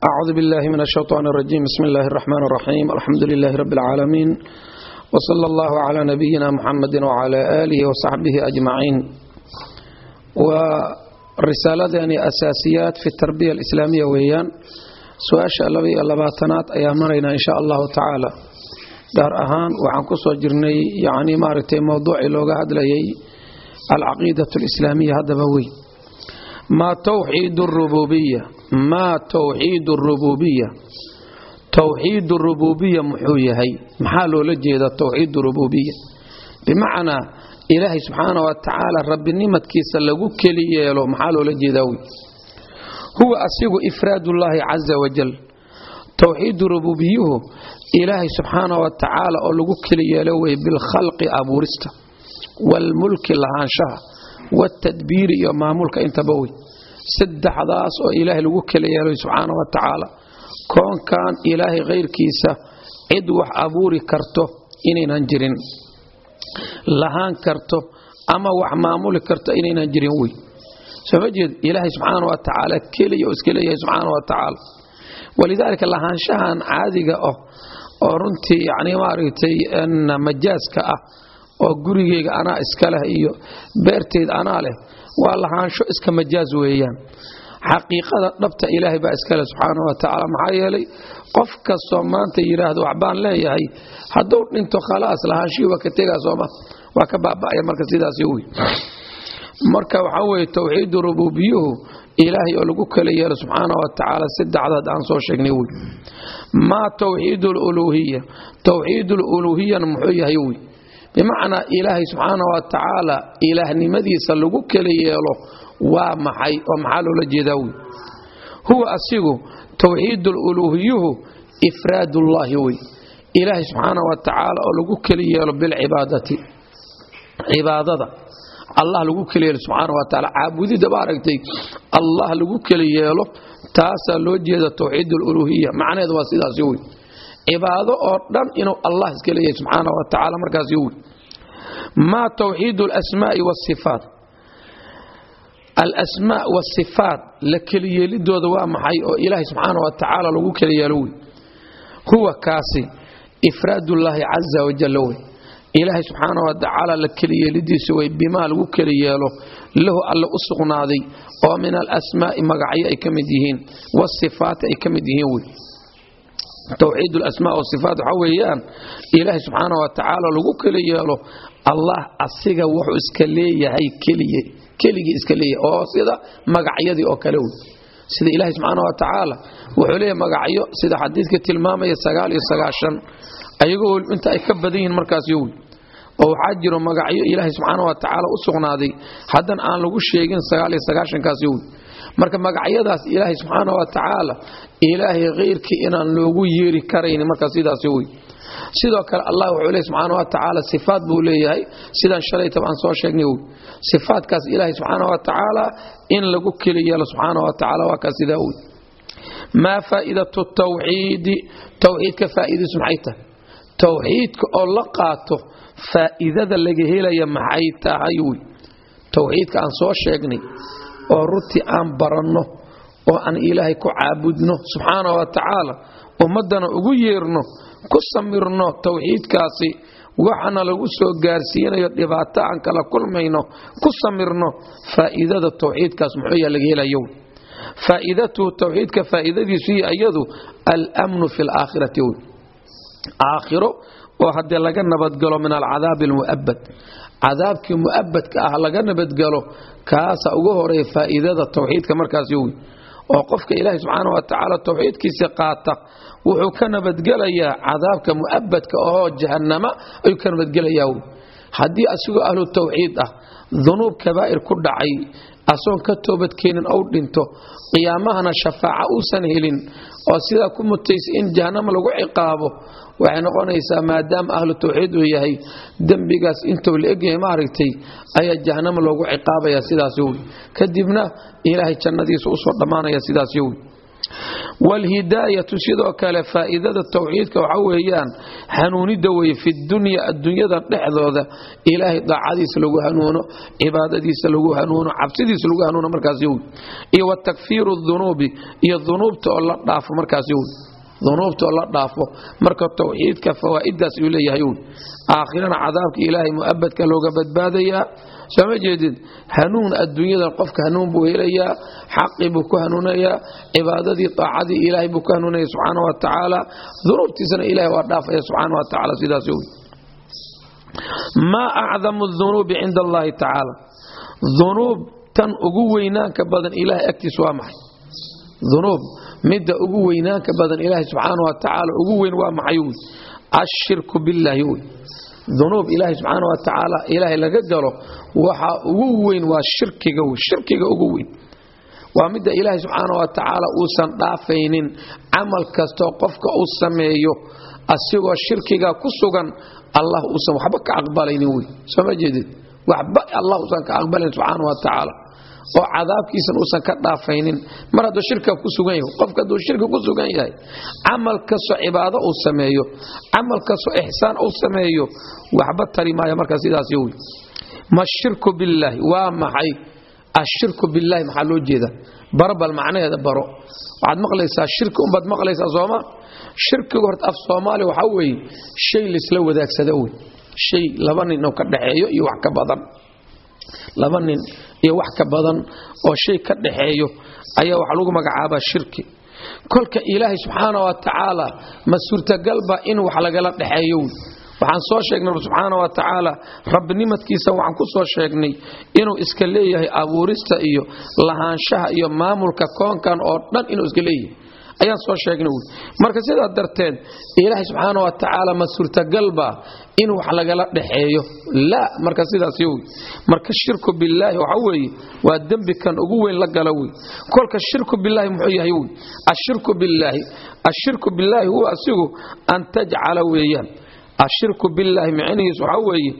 أعوذ بالله من الشيطان الرجيم بسم الله الرحمن الرحيم الحمد لله رب العالمين وصلى الله على نبينا محمد وعلى آله وصحبه أجمعين ورسالتني أساسيات في التربية الإسلامية ويان su-aasha laba iyo labaatanaad ayaa maraynaa insha allahu tacaala gaar ahaan waxaan kusoo jirnay yani maaragtay mowduucii looga hadlayay alcaqiidat alislaamiya haddaba wey maa towxiid rububiya maa towxiid rububiya towxiid rububiya muxuu yahay? Maxaa loola jeeda towxiid rububiya bimacnaa ilaahay subxaana wa tacaala rabbinimadkiisa lagu keli yeelo maxaa loola jeedaa wey? Huwa asigu ifraadullaahi caza wajal towxiidu rububiyuhu ilaahay subxaana wa tacaala oo lagu keli yeelo wey bilkhalqi abuurista waalmulki lahaanshaha waatadbiiri iyo maamulka intaba wey saddexdaas oo ilaahay lagu keli yeelay subxaana wa tacaala. Koonkan ilaahay khayrkiisa cid wax abuuri karto inaynan jirin. Lahaan karto ama wax maamuli karto inaynan jirin wey. Sooma jeed ilaahay subxaana wa tacaala keliya oo iska leeyahay subxaana wa tacaala. Walidaalika lahaanshahan caadiga ah oo runtii yani maaragtay majaaska ah oo gurigeyga anaa iska leh iyo beerteyd anaa leh waa lahaansho iska majaaz weeyaan. Xaqiiqada dhabta ilaahay baa iskale subxaana wa tacaala maxaa yeelay qof kastoo maanta yidhaahdo waxbaan leeyahay hadduu dhinto khalaas lahaanshihii waa ka tegaa sooma waa ka baaba'aya marka sidaasi wey marka waxaa weye towxiidu rububiyuhu ilaahay oo lagu kala yeelo subxaana wa tacaala saddexdaad aan soo sheegnay wey maa towxiid luluuhiya towxiid luluuhiyana muxuu yahay wey bimacnaa ilaahay subxaana wa tacaala ilaahnimadiisa lagu kala yeelo waa maxay? Oo maxaa loola jeedaa wey? Huwa asigu towxiid luluuhiyuhu ifraadullaahi wey. Ilaahay subxaana wa tacaala oo lagu kala yeelo bilcibaadati cibaadada. Allah lagu keli yeelo subxaana wa taala caabudidda aragtay allah lagu keli yeelo taasaa loo jeeda towxiid aluluhiya macnaheed waa sidaasi wey cibaado oo dhan inuu allah iska leeyahay subxaana wa tacaala maa towxiid alasmaai waasifaat alasmaa waasifaat la keliyeelidooda waa maxay oo ilaahay subxaana wa lagu keli yeelo wey huwa kaasi ifraadullaahi caza wajalla wey. Ilaahay subxaana wa tacaala la keliyeelidiisa wey bimaa lagu keli yeelo lahu alle u sugnaaday oo min alasmaai magacyo ay ka mid yihiin wasifaati ay ka mid yihiin wey towxiid alasmaa wasifaat waxaa weeyaan ilaahay subxaana wa tacaala lagu keli yeelo allah asiga wuxuu iska leeyahay keliye keligii iska leeyahay oo sida magacyadii oo kale wey. Sida ilaahay subxaana wa tacaala wuxuu leeyahay magacyo sida xadiidka tilmaamaya sagaal iyo sagaashan ayagoo inta ay ka badan yihiin markaasi wey oo waxaa jiro magacyo ilaahay subxaana wa tacaala u sugnaaday haddan aan lagu sheegin sagaal iyo marka magacyadaas ilaahay subxaana wa tacaala ilaahay khayrkii inaan loogu yeeri karayn marka sidaasi wey sidoo kale allah wuxuu leey subxaana wa tacaala buu leeyahay. Sidaan shalaytaba aan soo sheegnay wey sifaatkaas ilaahay subxaana wa in lagu keli yeelo subxaana wa waa kaa sidaa wey maa faaidatu tawxiidi towxiidka faa'idiisu maxay tahay? Towxiidka oo la qaato faa'iidada laga helaya maxay tahay wey towxiidka aan soo sheegnay oo runtii aan baranno oo aan ilaahay ku caabudno subxaana wa tacaala ummaddana ugu yeerno ku samirno towxiidkaasi waxana lagu soo gaarsiinayo dhibaato aan kala kulmayno ku samirno faa'iidada towxiidkaas muxuu laga helayo. Faa'iidatuhu towxiidka faa'iidadiisu iyadu almnu fi laakhirati aakhiro oo haddee laga nabadgalo min alcadaabi almu'abad cadaabkii mu'abadka ah laga nabadgalo kaasa ugu horreeya faa'iidada towxiidka markaasi wey oo qofka ilaahay subxaana wa tacaala towxiidkiisa qaata wuxuu ka nabadgelayaa cadaabka mu'abadka oo jahannama ayuu ka nabadgelayaa wey haddii asigoo ahlu towxiid ah dunuub kabaa'ir ku dhacay asoon ka toobadkeenin ou dhinto qiyaamahana shafaaca uusan helin oo sidaa ku mutaysa in jahannama lagu ciqaabo waxay noqonaysaa maadaama ahlu tawxiid uu yahay dembigaas intuu la egyahay maaragtay ayaa jahannama loogu ciqaabaya sidaas yowi kadibna ilaahay jannadiisa u soo dhammaanaya sidaas yowi waalhidaayatu sidoo kale faa'iidada tawxiidka waxa weeyaan hanuunidda weye fi dunya adduunyada dhexdooda ilaahay daacadiisa lagu hanuuno cibaadadiisa lagu hanuuno cabsidiisa lagu hanuuno markaas yow iyo wa takfiiru dunuubi iyo dunuubta oo la dhaafo markaas yow dunuubta oo la dhaafo marka tawxiidka fawaa'idaas uu leeyahay yow aakhirana cadaabka ilaahay mu'abadka looga badbaadayaa sooma jeedid hanuun adduunyadan qofka hanuun buu helayaa xaqii buu ku hanuunayaa cibaadadii aacadii ilaahay buu ku hanuunaya subxaana wa tacaala. Dunuubtiisana ilahay waa dhaafaya subxaana wa tacaala sidaas owy maa acdamu dunuubi cinda allahi tacaala. Dunuub tan ugu weynaanka badan ilahay agtiisa waa maxay? Dunuub midda ugu weynaanka badan ilaahay subxaana wa ugu weyn waa maxay wy ashirku billaahi wy dunuub ilaahay subxaana wa tacaala ilaahay laga galo waxa ugu weyn waa shirkiga shirkiga ugu weyn. Waa midda ilaahay subxaana wa tacaala uusan dhaafaynin camal kastoo qofka uu sameeyo asigoo shirkiga ku sugan allah uusan waxba ka aqbalaynin wey sooma jeedid waxba allah uusan ka aqbalayn subxaana wa tacaala oo cadaabkiisan uusan ka dhaafaynin. Mar hadduu shirka ku sugan yahay qofka hadduu shirki ku sugan yahay camal kastoo cibaado uu sameeyo camal kastoo ixsaan uu sameeyo waxba tari maayo markaa sidaas yowy ma shirku billaahi waa maxay? Ashirku billaahi maxaa loo jeeda baro macnaheeda baro. Waxaad maqlaysaa shirki unbaad maqlaysaa sooma shirkigu horta af soomaaliya waxaa weeye shay laysla wadaagsada wey shay laba nin oo ka dhaxeeyo iyo wax ka badan laba nin iyo wax ka badan oo shay ka dhaxeeyo ayaa waxa lagu magacaabaa shirki. Kolka ilaahay subxaana wa tacaala ma suurtagalba in wax lagala dhexeeyo waxaan soo sheegnay subxaana wa tacaala rabbinimadkiisa waxaan ku soo sheegnay inuu iska leeyahay abuurista iyo lahaanshaha iyo maamulka koonkan oo dhan inuu iska leeyahay ayaan soo sheegnay marka sidaa darteed ilaahay subxaana wa tacaala ma suurtagalba in wax lagala dhexeeyo laa marka sidaas yow marka shirku billaahi waxa weeye waa dembi kan ugu weyn la gala wey kolka shirku billaahi muxuu yahay wey ashirku billaahi ashirku billaahi huwa asigu an tajcala weeyaan. Ashirku billaahi micnihiisu waxaa weeye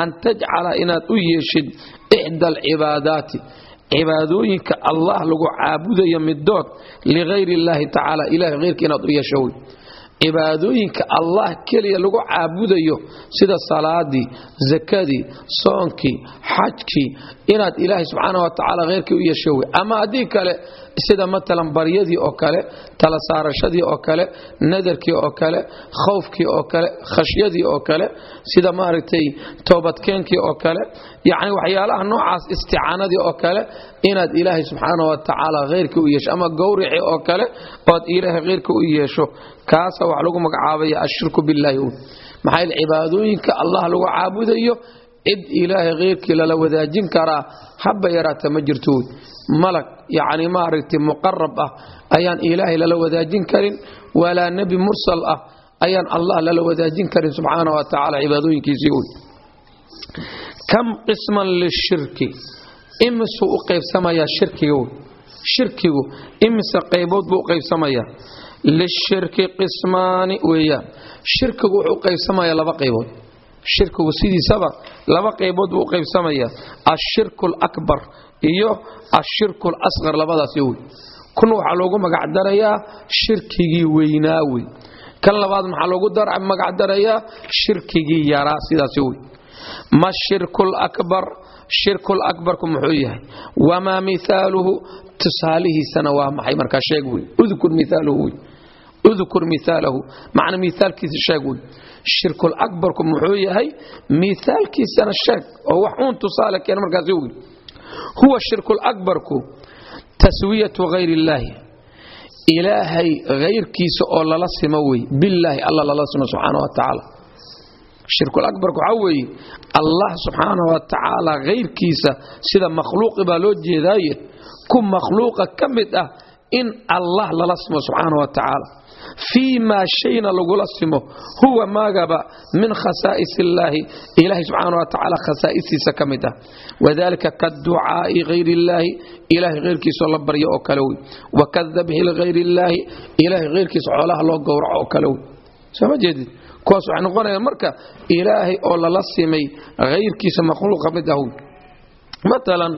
an tajcala inaad u yeeshid ixda alcibaadaati cibaadooyinka allah lagu caabudayo midood ligayr illaahi tacaala. Ilahay heyrka inaad u yeesho wey cibaadooyinka allah keliya lagu caabudayo sida salaadii zakadii soonkii xajkii inaad ilaahay subxaana wa tacaala heyrkii u yeesho wey ama haddii kale sida matalan baryadii oo kale tala saarashadii oo kale nadarkii oo kale khawfkii oo kale khashyadii oo kale sida maaragtay toobadkeenkii oo kale yacni waxyaalaha noocaas isticaanadii oo kale inaad ilaahay subxaana wa tacaala heyrkii u yeesho. Ama gowrici oo kale ood ilaahay heyrkii u yeesho. Kaasa wax lagu magacaabaya ashirku billaahi. Maxaa cibaadooyinka allah lagu caabudayo cid ilaahay heyrkii lala wadaajin karaa habba yaraata ma jirto. Wey malag yacni maaragtay muqarab ah ayaan ilaahay lala wadaajin karin walaa nebi mursal ah ayaan allah lala wadaajin karin subxaana wa tacaala cibaadooyinkiisii wey kam qisman lishirki imisuu u qaybsamayaa shirkiga wey shirkigu imise qaybood buu u qaybsamayaa lishirki qismaani weeyaan. Shirkigu wuxuu u qaybsamayaa laba qaybood shirkigu sidiisaba laba qaybood buu u qaybsamayaa ashirku alakbar iyo ashirku alasqar labadaasi wey kun waxaa loogu magacdarayaa shirkigii weynaa wey kan labaad maxaa loogu magacdarayaa shirkigii yaraa sidaasi wey ma shirku lakbar shirku lakbarku muxuu yahay? Wamaa mihaaluhu tusaalihiisana waa maxay markaa sheeg wey udkur miaaluhu wey udkur miaalahu macna miaalkiisa sheeg wey shirkul akbarku muxuu yahay miaalkiisana sheeg oo wax uun tusaale keen markaasi wey huwa shirkul akbarku taswiyatu hayr illaahi ilaahay hayrkiisa oo lala simo wey. Billaahi alla lala simo subxaana wa tacaala. Shirkul akbarku waxaa weeye allah subxaana wa tacaala hayrkiisa sida makhluuqi baa loo jeedaaye ku makhluuqa ka mid ah in allah lala simo subxaana wa fii maa shayna lagula simo huwa maagaba min khasaa'is illaahi ilahay subxaana wa tacaala khasaa'istiisa ka mid ah wadalika kaducaa'i hayr illaahi ilahay hayrkiisoo la baryo oo kale wey wakadabhi ligayr illaahi ilahay hayrkiisa xoolaha loo gowraco oo kale wey soo ma jeedid kuwaas waxay noqonayaan marka ilaahay oo lala simay hayrkiisa makhluuq ka mid ah wey matalan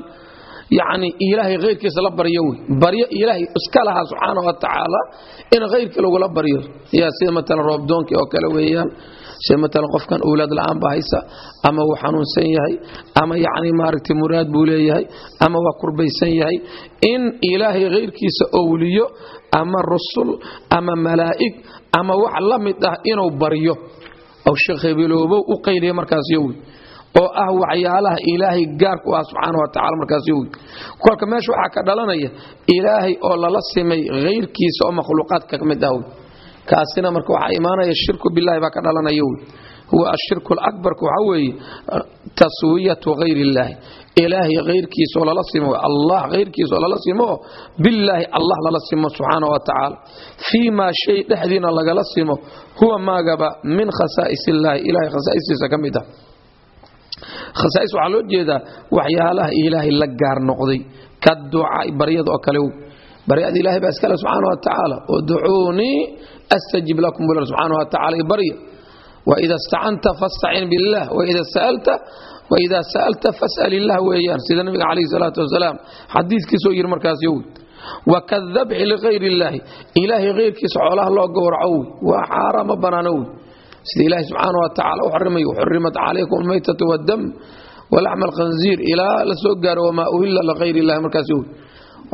yacni ilaahay khayrkiisa la baryo wey. Baryo ilaahay iska lahaa subxaana wa tacaala in khayrka lagula baryo yaa sida matalan roobdoonkii oo kale weeyaan sida matalan qofkan owlaad la'aan baa haysa ama wuu xanuunsan yahay ama yacni maaragtay muraad buu leeyahay ama waa kurbaysan yahay in ilaahay khayrkiisa owliyo ama rusul ama malaa'ig ama wax la mid ah inuu baryo oo sheekh u qayliya markaas yowi oo ah waxyaalaha ilaahay gaarku ah subxaana wa tacala markaas yowi kolka meesha waxaa ka dhalanaya ilaahay oo lala simay khayrkiisa oo makhluuqaadka ka mid ah wy kaasina marka waxaa imaanaya shirku billahi baa ka dhalanaya wy huwa ashirku alabarku waxaa weeye taswiyatu hayr illaahi ilaahay hayrkiisaoo lala simo allah hayrkiisaoo lala simo billaahi allah lala simo subxaana wa tacaala. Fii maa shay dhexdiina lagala simo huwa maagaba min khasaa'is illaahi ilahay khasaa'istiisa ka mid ah khasaa'is waxaa loo jeedaa waxyaalaha ilaahay la gaar noqday ka ducaa baryada oo kale w baryada ilahay baa iskale subxaana wa tacaala udcuunii astajib lakum bula subxaana wa tacala barya. Waida stacanta fastacin billah waida sa'alta waida sa'alta fas'al illah weeyaan. Sida nabiga calayhi salaatu wasalaam xadiidkiisoo yidhi markaas yowi wakadabxi ligayr illaahi ilaahay hayrkiisa xoolaha loo gowraco wey waa xaaraan ma wey sida ilaahay subxaana wa tacala u xarimay xurimat calaykum almaytatu waddam walaxma alkhanziir ilaa la soo gaaro wamaa uhilla ligayr illahi markaas yowi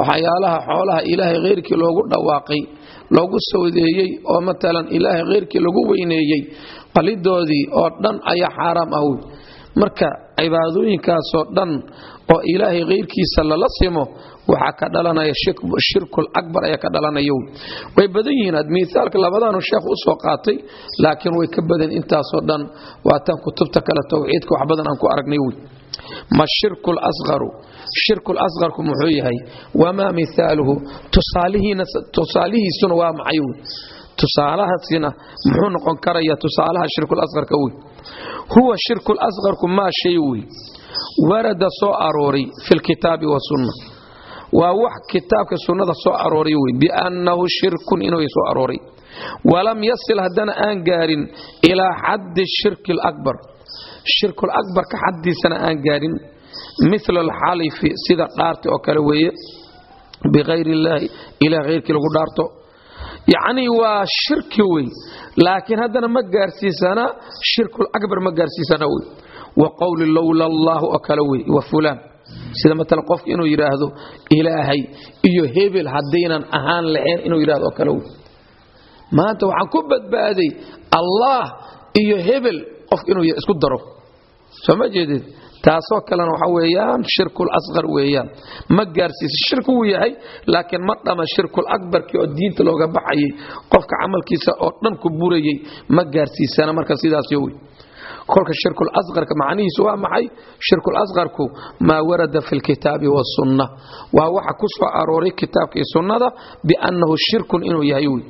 waxyaalaha xoolaha ilaahay hayrkii loogu dhawaaqay loogu sawdeeyey oo matalan ilaahay hayrkii lagu weyneeyey qalidoodii oo dhan ayaa xaaraam ah wey marka cibaadooyinkaasoo dhan oo ilaahay hayrkiisa lala simo waxaa ka dhalanaya shirkul akbar ayaa ka dhalanaya. Wey way badan yihiin miaalka labadaanu sheekh u qaatay laakiin way ka badan intaasoo dhan waataan kutubta kale tawxiidka wax badan aan ku aragnay. Wey ma shirku lasqaru shirku lasqarku muxuu yahay? Wamaa mihaaluhu tusaalihiisuna waa maxay? Wey tusaalahaasina muxuu noqon karaya tusaalaha shirkulasqarka wey. Huwa shirkulasqarku maa shay wey. Warada soo arooray fi lkitaabi wasunna waa wax kitaabka sunnada soo arooray wey biannahu shirkun inuu soo arooray walam yasil haddana aan gaarin ilaa xaddi shirki lakbar shirkul akbarka xaddiisana aan gaarin mila alxalifi sida dhaarti oo kale weeye bikayr illaahi ilah hayrkii lagu dhaarto. Yacnii waa shirki wey laakiin haddana ma gaarsiisana shirkul akbar ma gaarsiisana wey wa qowli lowla allaahu oo kale wey wa fulaan sida matalan qofka inuu yidhaahdo ilaahay iyo hebel haddaynan ahaan lahayn inuu yidhahdo kale wey maanta waxaan ku badbaaday allah iyo hebel qofka inuu isku daro. Soo ma jeedid taasoo kalena waxa weeyaan shirkul asqar weeyaan. Ma gaarsiisa shirki wuu yahay laakiin ma dhama shirkul akbarkii oo diinta looga baxayay. Qofka camalkiisa oo dhan ku burayay ma gaarsiisana marka sidaas yowy kolka shirkul asqarka macnihiisu waa maxay? Shirkul asqarku maa warada fi lkitaabi wasunna waa waxa ku arooray kitaabka iyo sunnada biannahu shirkun inuu yahay wy.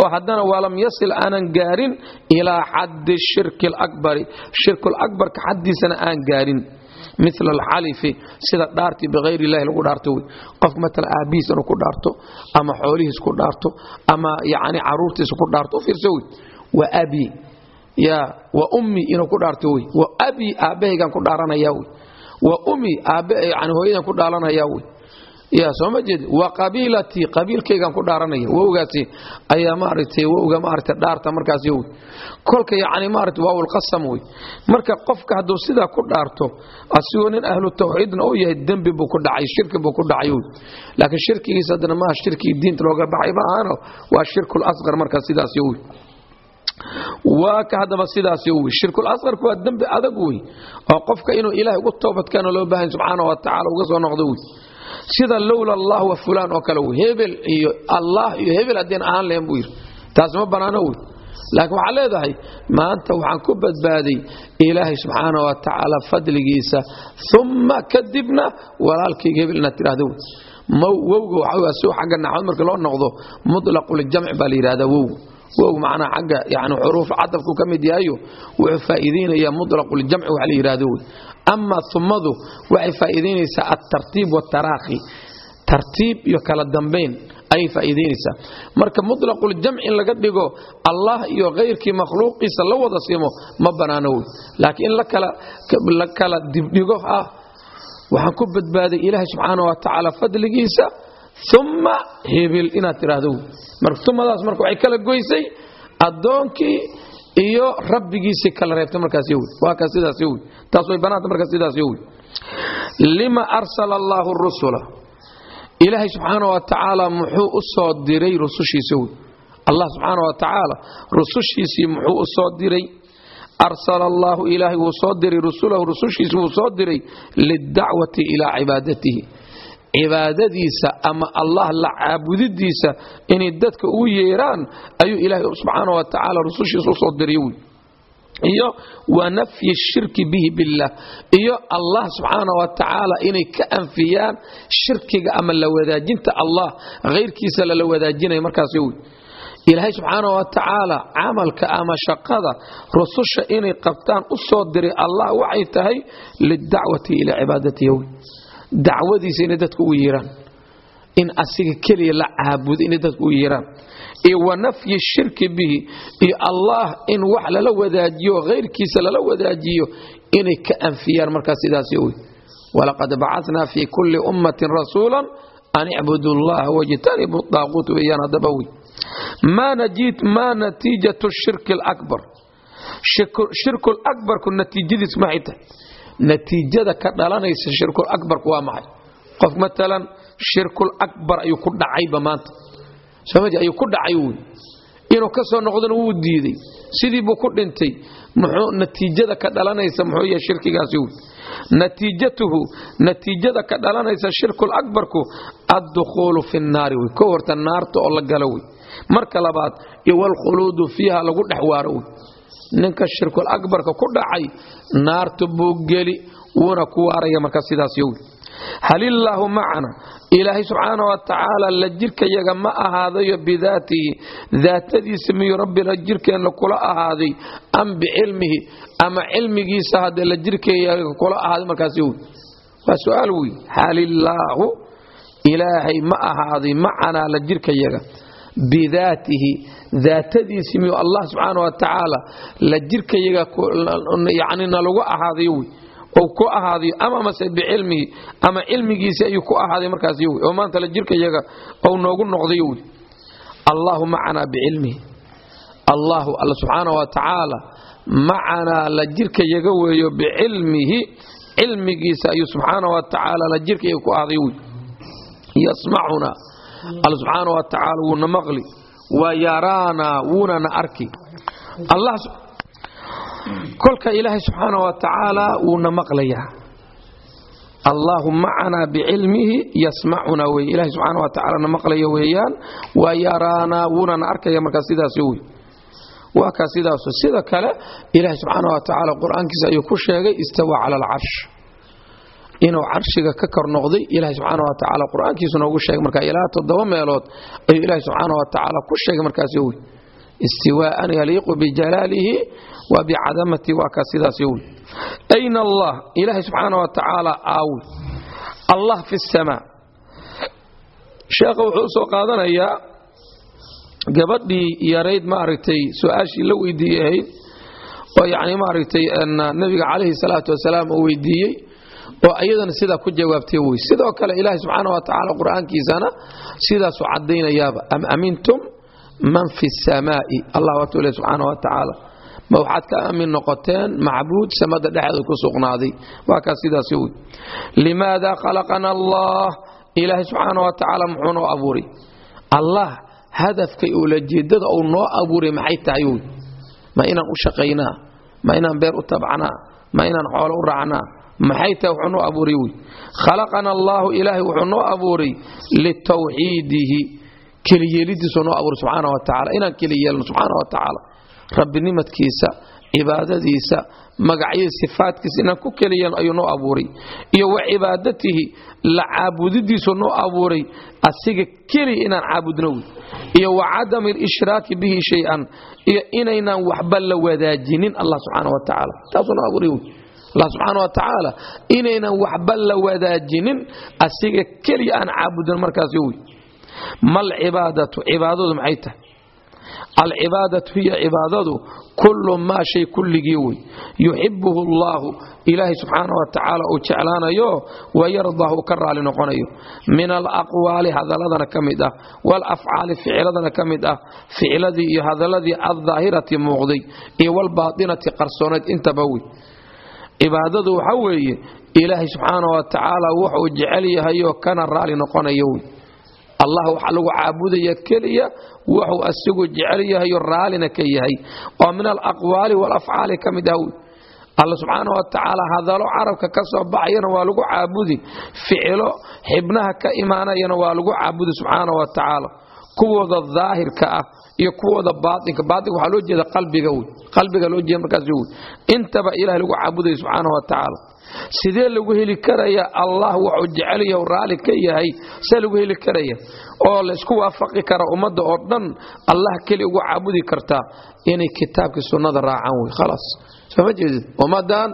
Oo haddana walam yasil aanan gaarin ilaa xaddi shirki lakbari shirkul akbarka xaddiisana aan gaarin. Mila alxalifi sida dhaartii bikayr illahi lagu dhaarto wey qofka matala aabbihiis inuu ku dhaarto ama xoolihiis ku dhaarto ama yani caruurtiisa ku dhaarto u fiirso wey wa abi ya wa ummi inuu ku dhaarto wey. Wa abi aabbahaygaan ku dhaaranaya wey. Wa ummi aabbe yani hooyadan ku dhaaranaya wey. Ya soo ma jeed wa qabiilatii qabiilkaygaan ku dhaaranaya. Wowgaasi ayaa maaragtay wowga maaragtay dhaarta markaas yow kolka yacni maaragtay waawul qasam wey. Marka qofka hadduu sidaa ku dhaarto asigoo nin ahlu tawxiidna uu yahay dembi buu ku dhacay shirki buu ku dhacay wey. Laakiin shirkigiisa haddana maaha shirkigii diinta looga baxay ma ahano waa shirkul asqar markaas sidaas yow waa ka haddaba sidaas yow shirkul asqarku waa dembi adag wey oo qofka inuu ilaahay ugu toobadkeeno loo baahan subxaana wa uga soo noqdo wey sida lowla allah wa fulaan oo kale wey hebel iyo allah iyo hebel haddeen ahaan lahayn buu yidhi taas ma bannaano wey laakiin waxaa leedahay maanta waxaan ku badbaaday ilaahay subxaana wa tacaala fadligiisa umma kadibna walaalkayga hebel inaad tidhahdo wey wowga waxaa si xagga naxwad marka loo noqdo mutlaquljamc baa la yidhahdaa wow wow macnaa xagga yani xuruuf cadafku ka mid yahayo wuxuu faa'iidaynayaa mutlaquljamci wax la yidhahdo wey ama umadu waxay faa'iidaynaysaa altartiib waataraakhi tartiib iyo kala dambayn ayay faa'iidaynaysaa. Marka mutlaquljamc in laga dhigo allah iyo kayrkii makhluuqiisa la wada simo ma bannaano wey. Laakiin in la kala dibdhigo ah waxaan ku badbaaday ilaahay subxaana wa tacaala fadligiisa uma hibil inaad tidhaahdo. Umadaas marka waxay kala goysay addoonkii iyo rabbigiisii kala reebtay markaas waa ka sidaas wy taas way banaanta marka sidaas wy lima arsala allaahu rusula? Ilaahay subxaana wa tacaala muxuu u soo diray rusushiisa wy allah subxaana wa tacaala rusushiisii muxuu u diray. Arsala allaahu ilaahay wuu soo diray rusulahu rusushiisi wuu soo diray lidacwati ilaa cibaadatihi cibaadadiisa ama allah la caabudidiisa inay dadka ugu yeeraan ayuu ilaahay subxaana wa tacaala rusushiisa u soo diray wy iyo wa nafyi shirki bihi billah. Iyo allah subxaana wa inay ka anfiyaan shirkiga ama la wadaajinta allah hayrkiisa lala wadaajinaya markaas wy ilaahay subxaana wa camalka ama shaqada rususha inay qabtaan u soo diray allah waxay tahay lidacwati ilaa cibaadatihi dacwadiisa inay dadka ugu yeeraan in asiga keliya la caabudo inay dadka ugu yeeraan iyo wa nafyi shirki bihi iyo allah in wax lala wadaajiyo hayrkiisa lala wadaajiyo inay ka anfiyaan markaas sidaas wy walaqad bacatnaa fi kulli ummatin rasuula an icbudu llaha wajtanibu daaquut weeyaan haddaba wey maa natiijatu shirki lakbar shirkul akbarku natiijadiis maxay tahay natiijada ka dhalanaysa shirkul akbarku waa maxay? Qof matalan shirkul akbar ayuu ku dhacayba maanta. Ayuu ku dhacay wy inuu ka soo noqdona wuu diiday. Sidii buu ku dhintay. Muxuu natiijada ka dhalanaysa muxuu yahay shirkigaasi wy natiijatuhu natiijada ka dhalanaysa shirkul akbarku addukhuulu fi nnaari wey ko horta naarta oo la galo wey marka labaad iyo fiiha lagu dhex waaro wey ninka shirkul akbarka ku dhacay naarta buu geli wuuna ku waaraya marka sidaas yowi halillaahu macana ilaahay subxaana wa tacaala la jirkayaga ma ahaadayo bidaatihi. Daatadiisa miyuu rabbi la jirkeenna kula ahaaday. Am bicilmihi ama cilmigiisa haddee la jirkayaga kula ahaaday markaas yowi waa su'aal wey halillaahu ilaahay ma ahaaday macanaa la jirkayaga bidaatihi daatadiisi miyuu allah subxaana wa la jirkayaga yani nalagu ahaadayo wey ou ku ahaadayo ama mase bicilmihi ama cilmigiisi ayuu ku ahaaday markaas yowy oo maanta la jirkayaga ou noogu noqdayo wey allahu macanaa bicilmihi. Allahu alla subxaana wa tacaala macanaa la jirkayaga weeyo bicilmihi cilmigiisa ayuu subxaana wa la jirkayaga ku ahaaday wey yasmacuna alla subxaana wa tacaala wuuna maqli wa yaraanaa wuunana arki. Kolka ilaahay subxaana wa wuuna maqlayaa allahu macanaa bicilmihi yasmacuna wey ilahay subxaana wa tacaala na maqlaya weeyaan wa yaraanaa wuunana arkaya markaa sidaas wey. Waa kaa sidaaso sida kale ilaahay subxaana wa tacaala ayuu ku sheegay istawa cala alcarsh inuu carshiga ka kor noqday ilahay subxaana wa tacaala qur'aankiisu noogu sheegay markaa ilaa toddoba meelood ayuu ilahay subxaana wa tacaala ku sheegay markaas yowi istiwaaan yaliiqu bijalaalihi wa bicadamati waa kaa sidaas ayna allah ilaahay subxaana wa aawi allah fi samaa sheekha wuxuu u soo qaadanayaa gabadhii yarayd maaragtay su'aashii la weydiiyey ahayd oo yani maaragtay nabiga calayhi salaatu wasalaam uu weydiiyey oo ayadana sidaa ku jawaabtay wey. Sidoo kale ilaahay subxaana wa tacaala qur'aankiisana sidaasuu caddaynayaaba am amintum man fi samaa'i allah waatu leh subxaana wa tacaala ma waxaad ka aamin noqoteen macbuud samada dhexdeeda ku sugnaaday. Waa kaas sidaas wey. Limaada khalaqana allah? Ilaahay subxaana wa tacaala muxuu noo abuuray. Allah hadafka ulajeedada uu noo abuuray maxay tahay wey? Ma inaan u shaqaynaa? Ma inaan beer u tabcnaa? Ma inaan xoolo u raacnaa maxay tahay wuxuu noo abuuray wey khalaqana allaahu ilaahay wuxuu noo abuuray litawxiidihi. Keliyeelidiisuu noo abuuray subxaana wa tacala inaan keliyeelno subxaana wa tacaala rabbinimadkiisa cibaadadiisa magacyadii sifaadkiisa inaan ku keliyeelno ayuu noo abuuray iyo wa cibaadatihi la caabudidiisuu noo abuuray asiga keliya inaan caabudno wey iyo wa cadami alishraaki bihi shay-an iyo inaynaan waxba la wadaajinin allah subxaana wa tacaala. Taasuu noo abuuray wey allah subxaana wa tacaala inaynan waxba la wadaajinin asiga keliya aan caabudin markaas yowy mal cibaadatu cibaadadu maxay tahay? Alcibaadatu hiya cibaadadu kullu maa shay kulligii wey yuxibuhu allaahu ilaahay subxaana wa tacaala uu jeclaanayo wayardahu ka raali noqonayo. Min alaqwaali hadaladana ka mid ah walafcaali ficiladana ka mid ah ficiladii iyo hadaladii aldaahirati muuqday iyo walbaatinati qarsooneed intaba cibaadadu waxa weeye ilaahay subxaana wa tacaala wuxuu jecel yahayoo kana raali noqonayo wey allah waxaa lagu caabudaya keliya wuxuu asigu jecel yahayo raalina ka yahay. Oo min alaqwaali walafcaali ka mid ah wey alla subxaana wa tacaala hadalo carabka ka soo baxayana waa lagu caabudi. Ficilo xibnaha ka imaanayana waa lagu caabudi subxaana wa tacaala kuwooda daahirka ah iyo kuwooda baainka baainka waxaa loo jeeda qalbiga wey qalbiga loo jeeda markaas wey intaba ilahay lagu caabudaya subxaana wa tacaala. Sidee lagu heli karaya allah wuxuu jecelyahu raalli ka yahay see lagu heli karaya? Oo laysku waafaqi kara ummadda oo dhan allah keli ugu caabudi kartaa inay kitaabkii sunnada raacaan wey. Khalaas sooma ummaddan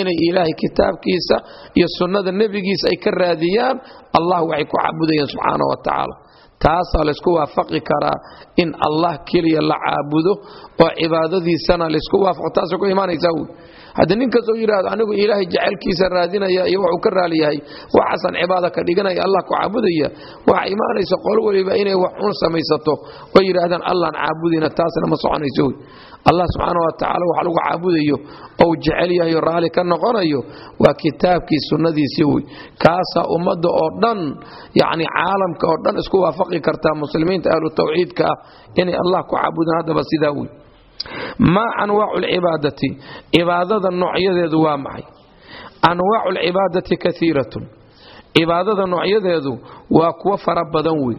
inay ilaahay kitaabkiisa iyo sunnada nebigiisa ay ka raadiyaan allah waxay ku caabudayaan subxaana wa tacaala taasaa laysku waafaqi karaa in allah keliya la caabudo oo cibaadadiisana laysku waafaqo taasay ku imaanaysaa wey haddii nin kastoo yidhaahdo anigu ilaahay jacaylkiisa raadinaya iyo wuxuu ka raali yahay waxaasan cibaada ka dhiganaya allah ku caabudaya. Waxa imaanaysa qolo weliba inay wax un samaysato oo yidhaahdaan allahn caabudayna taasna ma soconayso. Allah subxaana wa wax lagu caabudayo ou jecel yahayo raalli ka noqonayo waa kitaabkii sunnadiisii wey kaasaa ummadda oo dhan yacni caalamka oo dhan isku waafaqi kartaa muslimiinta ahlu tawxiidka ah inay allah ku caabudaan haddaba sidaa wey maa anwaacu lcibaadati cibaadada noocyadeedu waa maxay? Anwaacu lcibaadati kaiiratun cibaadada noocyadeedu waa kuwo fara badan wey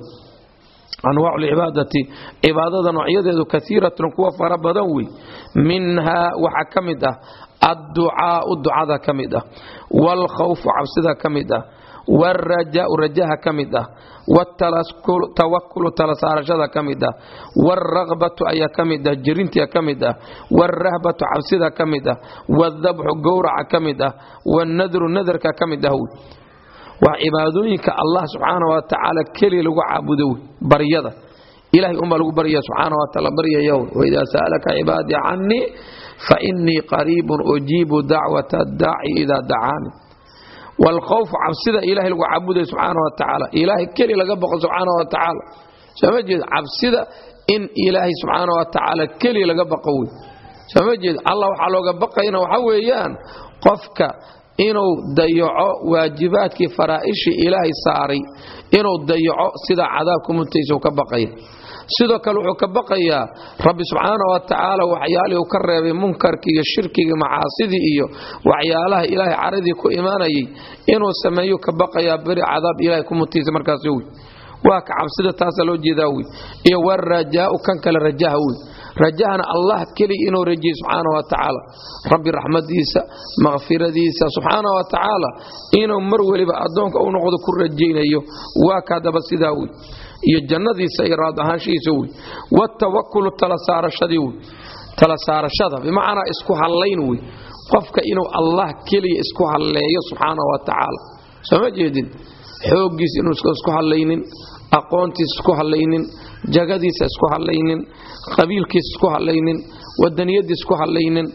anwaacu lcibaadati cibaadada noocyadeedu kaiiratun kuwa fara badan wey minhaa waxaa ka mid ah adducaau ducada ka mid ah waalkhawfu cabsida ka mid ah waalrajaau rajaha ka mid ah watawakulu tala ka mid ah waalraqbatu ayaa ka mid ah jerintia ka mid ah waalrahbatu cabsida ka mid ah waaldabxu gowraca ka mid ah waalnadru nadarka ka mid ah waa cibaadooyinka allah subxaana wa tacaala keliya lagu caabudo wey baryada ilahay unbaa lagu barya subxaana wa taala baryaya waidaa sa'alaka cibaadii canii fa inii qariibun ujiibu dacwata daaci idaa dacaani waalkhawfu cabsida ilahay lagu caabuday subxaana wa tacaala ilaahay keli laga baqo subxaana wa tacaala sooma jeed cabsida in ilaahay subxaana wa tacaala keli laga baqo wey sooma jeed allah waxaa looga baqayna waxa weeyaan qofka inuu dayaco waajibaadkii faraa'ishii ilaahay saaray inuu dayaco sida cadaabka muntaysa ka baqaya sidoo kale wuxuu ka baqayaa rabbi subxaana wa tacaala waxyaalihii uu ka reebay munkarkii iyo shirkigii macaasidii iyo waxyaalaha ilaahay caradii ku imaanayay inuu sameeyu ka baqayaa beri cadaab ilahay ku mutaysa markaas wey waa ka cabsida taasa loo jeedaa wey iyo warajaau kan kale rajaha wey rajahana allah keliya inuu rajiyey subxaana wa tacaala rabbi raxmadiisa makfiradiisa subxaana wa tacaala inuu mar weliba addoonka u noqdo ku rajaynayo waa ka haddaba sidaa wey iyo jannadiisa iyo raad ahaanshihiisa wey watawakulu tala saarashadii wey tala saarashada bimacnaa isku hallayn wey qofka inuu allah keliya isku halleeyo subxaana wa tacaala. Sooma jeedin? Xooggiisa inuu isku hallaynin aqoontiisa isku hallaynin jagadiisa isku hallaynin qabiilkiisa isku hallaynin wadaniyadiisa isku hallaynin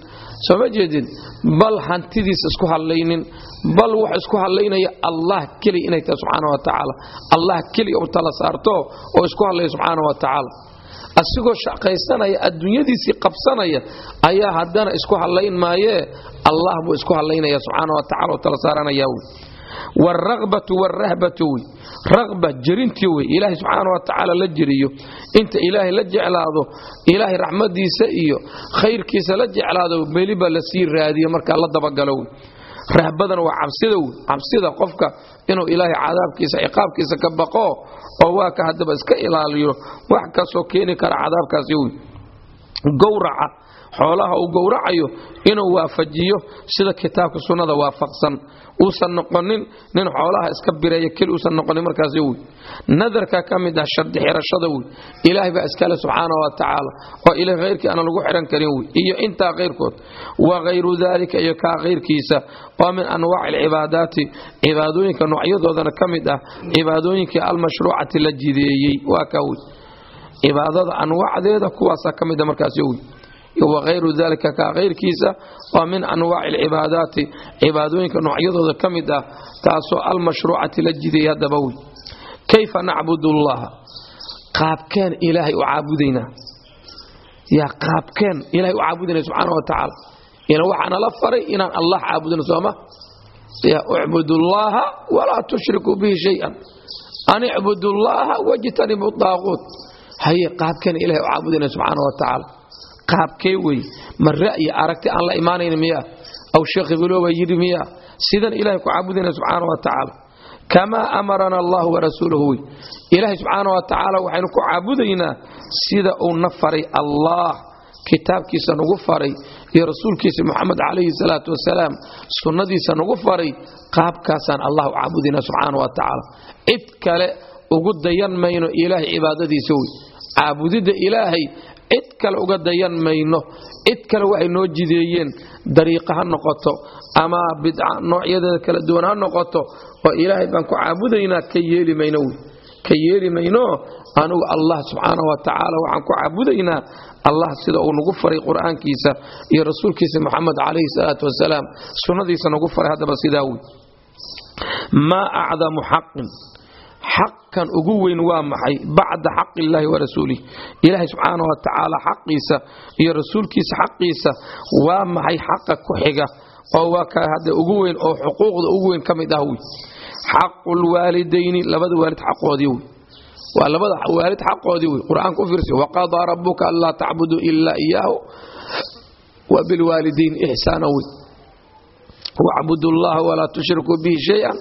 sooma jeedin? Bal hantidiisa isku hallaynin bal wax isku hallaynaya allah keliya inay tahay subxaana wa tacaala. Allah keliya u tala saarto oo isku hallaya subxaana wa tacaala. Asigoo shaqaysanaya adduunyadiisii qabsanaya ayaa haddana isku hallayn maayee allah buu isku hallaynaya subxaana wa tacala oo tala saaranaya wey waalraqbatu waalrahbatu wey raqba jerintii wey ilaahay subxaana wa tacaala la jeriyo inta ilaahay la jeclaado ilaahay raxmadiisa iyo khayrkiisa la jeclaado raadiyo markaa la dabagalo wey rahbadana waa cabsida wey cabsida qofka inuu ilaahay cadaabkiisa ciqaabkiisa ka baqo oo waa ka haddaba iska ilaaliyo wax kastoo keeni kara cadaabkaasi wey gowraca xoolaha uu gowracayo inuu waafajiyo sida kitaabka sunnada waafaqsan. Uusan noqonin nin xoolaha iska bireeya keli uusan noqonin markaas wey nadarka ka mid ah shardi xirashada wey ilaahay baa iskale subxaana wa tacaala oo ilahay khayrkii aana lagu xihan karin wey iyo intaa kayrkood wa hayru daalika iyo kaa kayrkiisa oo min anwaaci alcibaadaati cibaadooyinka noocyadoodana ka mid ah cibaadooyinkii almashruucati la jideeyey. Waa ka wey cibaadada anwaacdeeda kuwaasaa ka mida markaas yowi wagayru dalika kaa kayrkiisa oo min anwaaci alcibaadaati. Cibaadooyinka noocyadooda ka mid ah taasoo almashruucati la jideeyay haddaba wey. Kayfa nacbud allaha qaabkeen ilaahay u caabudaynaa. Yaa qaabkeen ilahay u caabudayna subxaana wa tacaala. Ina waxaa nala faray inaan allah caabudano sooma ya ucbud llaha walaa tushrikuu bihi shayan. An icbud llaha wajtanibu daaquut haye qaabkeen ilahay u caabudayna subxaana wa tacaala qaabkee wey ma ra'yi aragti aan la imaanayn miya aw sheekh bilooba yidhi miya sidan ilahay ku caabudayna subxaana wa tacaala kamaa amarana allahu warasuuluhu wey ilaahay subxaana wa tacaala waxaynu ku caabudaynaa sida uu na faray allah kitaabkiisa nagu faray iyo rasuulkiisa moxamed calayhi salaatu wasalaam sunnadiisa nagu faray qaabkaasaan allah u caabudayna subxaana wa tacaala cid kale ugu dayan mayno ilaahay cibaadadiisa wey caabudidda ilaahay cid kale uga dayan mayno cid kale waxay noo jideeyeen dariiqa ha noqoto ama bidca noocyadeeda kala duwan ha noqoto oo ilaahay baan ku caabudaynaa ka yeeli mayno wey. Ka yeeli mayno anugu allah subxaana wa tacaala waxaan ku caabudaynaa allah sida uu nagu faray qur'aankiisa iyo rasuulkiisa moxamed calayhi salaatu wasalaam sunnadiisa nagu faray haddaba sidaa wey. Maa acdamu xaqin xaqkan ugu weyn waa maxay? Bacda xaqi illaahi wa rasuulih ilaahay subxaana wa tacaala xaqiisa iyo rasuulkiisa xaqiisa waa maxay xaqa ku xiga? Oo waa ka hadda ugu weyn oo xuquuqda ugu weyn ka mid ah wey. Xaqu lwaalidayni labada waalid xaqoodii wey. Waa labada waalid xaqoodii wey. Qur'aanka u fiirsa waqadaa rabuka anlaa tacbuduu ilaa iyaahu wa bilwaalidayn ixsaana wey. Wacbudu llaha walaa tushrikuu bihi shayan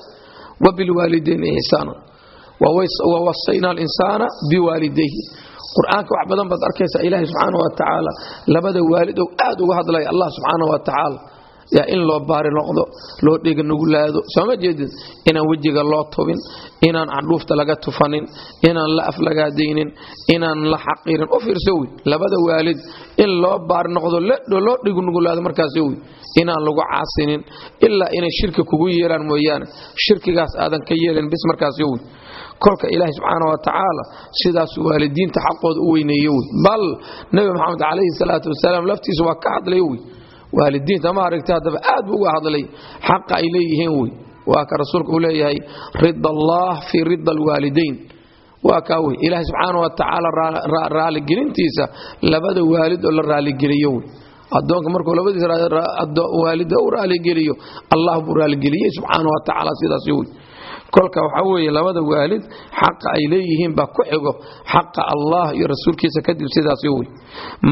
wa bilwaalidayni ixsaana wawasayna alinsaana biwaalidayhi qur'aanka wax badan baad arkaysaa ilaahay subxaana wa tacaala labada waalid oo aad uga hadlaya allah subxaana wa tacaala yaa in loo baari noqdo loo dhega nugulaado sooma jeedid inaan wejiga loo tubin inaan candhuufta laga tufanin inaan la aflagaadaynin inaan la xaqiirin u fiirso wey labada waalid in loo baari noqdo loo dhignugulaado markaas wey inaan lagu caasinin ilaa inay shirki kugu yeelaan mooyaane shirkigaas aadan ka yeelin bis markaas kolka ilaahi subxaana wa tacaala sidaas waalidiinta xaqooda u weyneeye wey bal nebi maxamed calayhi salaatu wasalaam laftiisa waa ka hadlay wey waalidiinta ma aragta haddaba aad buu uga hadlay. Xaqa ay leeyihiin wey waa ka rasuulka uu leeyahay rida allah fii rida alwaalidayn waa kaa wey ilaahi subxaana wa raaligelintiisa labada waalid oo la raaligeliyo wey adoonka markuu labadiis waalida u raaligeliyo allah buu raaligeliyey subxaana wa tacaala wey kolka waxaa weeye labada waalid xaqa ay leeyihiin baa ku xigo xaqa allah iyo rasuulkiisa kadib sidaas wey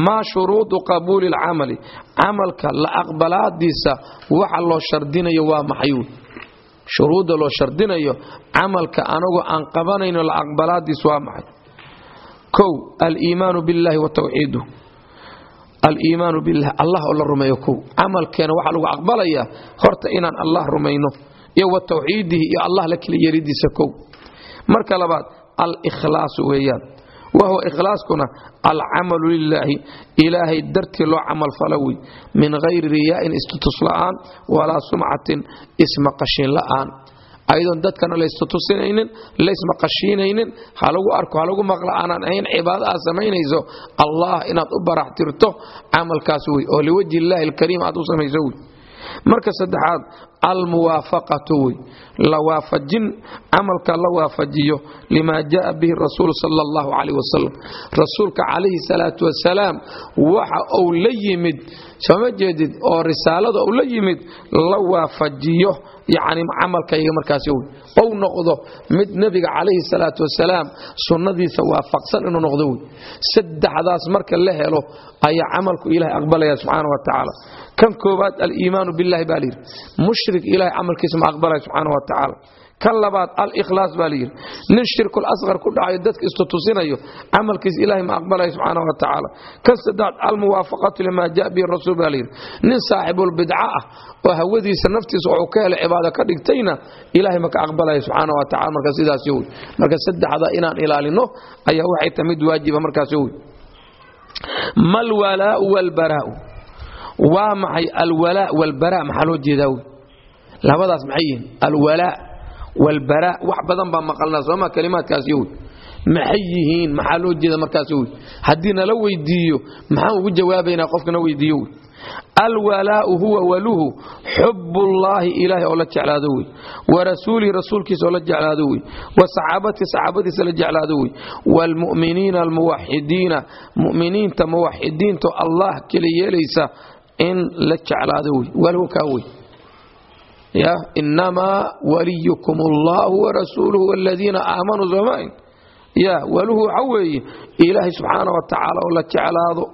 maa shuruudu qabuuli lcamali camalka la aqbalaadiisa waxa loo shardinayo waa maxay wey shuruudda loo shardinayo camalka anagoo aan qabanayno la aqbalaadiis waa maxay? Kow aliimaanu billahi wa aliimaanu billah allah oo la rumeeyo kow. Camalkeena waxaa lagu aqbalayaa horta inaan allah rumayno iyo wa tawxiidihi iyo allah la kala yeelidiisa kow. Marka labaad al-ikhlaasu weeyaan. Wahuwa ikhlaaskuna alcamalu lilaahi ilaahay dartii loo camal fala wey min hayri riyaa'in istutus la'aan walaa sumcatin ismaqashin la'aan. Ayadoon dadkana laystutusinaynin laysmaqashiinaynin halagu arko halagu maqla aanaan ahayn cibaado aad samaynayso allah inaad u barax tirto camalkaas wey oo liwajhi illaahi alkariim aad u samayso wey marka saddexaad almuwaafaqatu wey. La waafajin camalka la waafajiyo limaa jaaa bihi rasuul sala allahu calayh wasalam rasuulka calayhi salaatu wasalaam waxa uu la yimid sooma jeedid oo risaalada uu la yimid la waafajiyo yacni camalkayga markaasi wey. Ou noqdo mid nebiga calayhi salaatu wasalaam sunnadiisa waafaqsan inuu noqdo wey. Saddexdaas marka la helo ayaa camalku ilahay aqbalaya subxaana wa tacaala kan koowaad aliimaanu billahi baa layidhi mushrik ilahay camalkiisa ma aqbalaya subxaana wa tacaala kan labaad al-ikhlaas baa layidhi nin shirkul asqar ku dhacayo dadka istutusinayo camalkiisa ilahay ma aqbalaya subxaana wa tacaala kan saddeaad almuwaafaqatu limaa jaa bihi rasuul baa layidhi nin saaxibulbidca ah oo hawadiisa naftiisa wuxuu ka helay cibaado ka dhigtayna ilahay maka aqbalaya subxaana wa tacala marka sidaas wey marka saddexda inaan ilaalino ayaa waxay tahay mid waajiba markaas wey malwalaau walbaraau waa maxay alwalaa walbaraa maxaa loo jeedaa wey? Labadaas maxay alwalaa walbaraa wax badan baa maqalnaa sooma kalimaadkaasi wey? Maxay yihiin? Maxaa loo jeeda markaas wy haddii nala weydiiyo maxaan ugu jawaabaynaa qofkana weydiiyo wy alwalaau huwa waluhu xubullaahi ilaahay oo la jeclaado wey. Warasuulihi rasuulkiisa oo la jeclaado wey. Wasaxaabatii saxaabadiisa la jeclaado wey. Waalmu'miniina almuwaxidiina mu'miniinta muwaxidiinto allah keli yeelaysa in la jeclaado wey waluhu kaa wey ya inamaa waliyukum allahu warasuuluhu waladiina aamanuu somayn ya waluhu waxa weeye ilaahay subxaana wa oo la jeclaado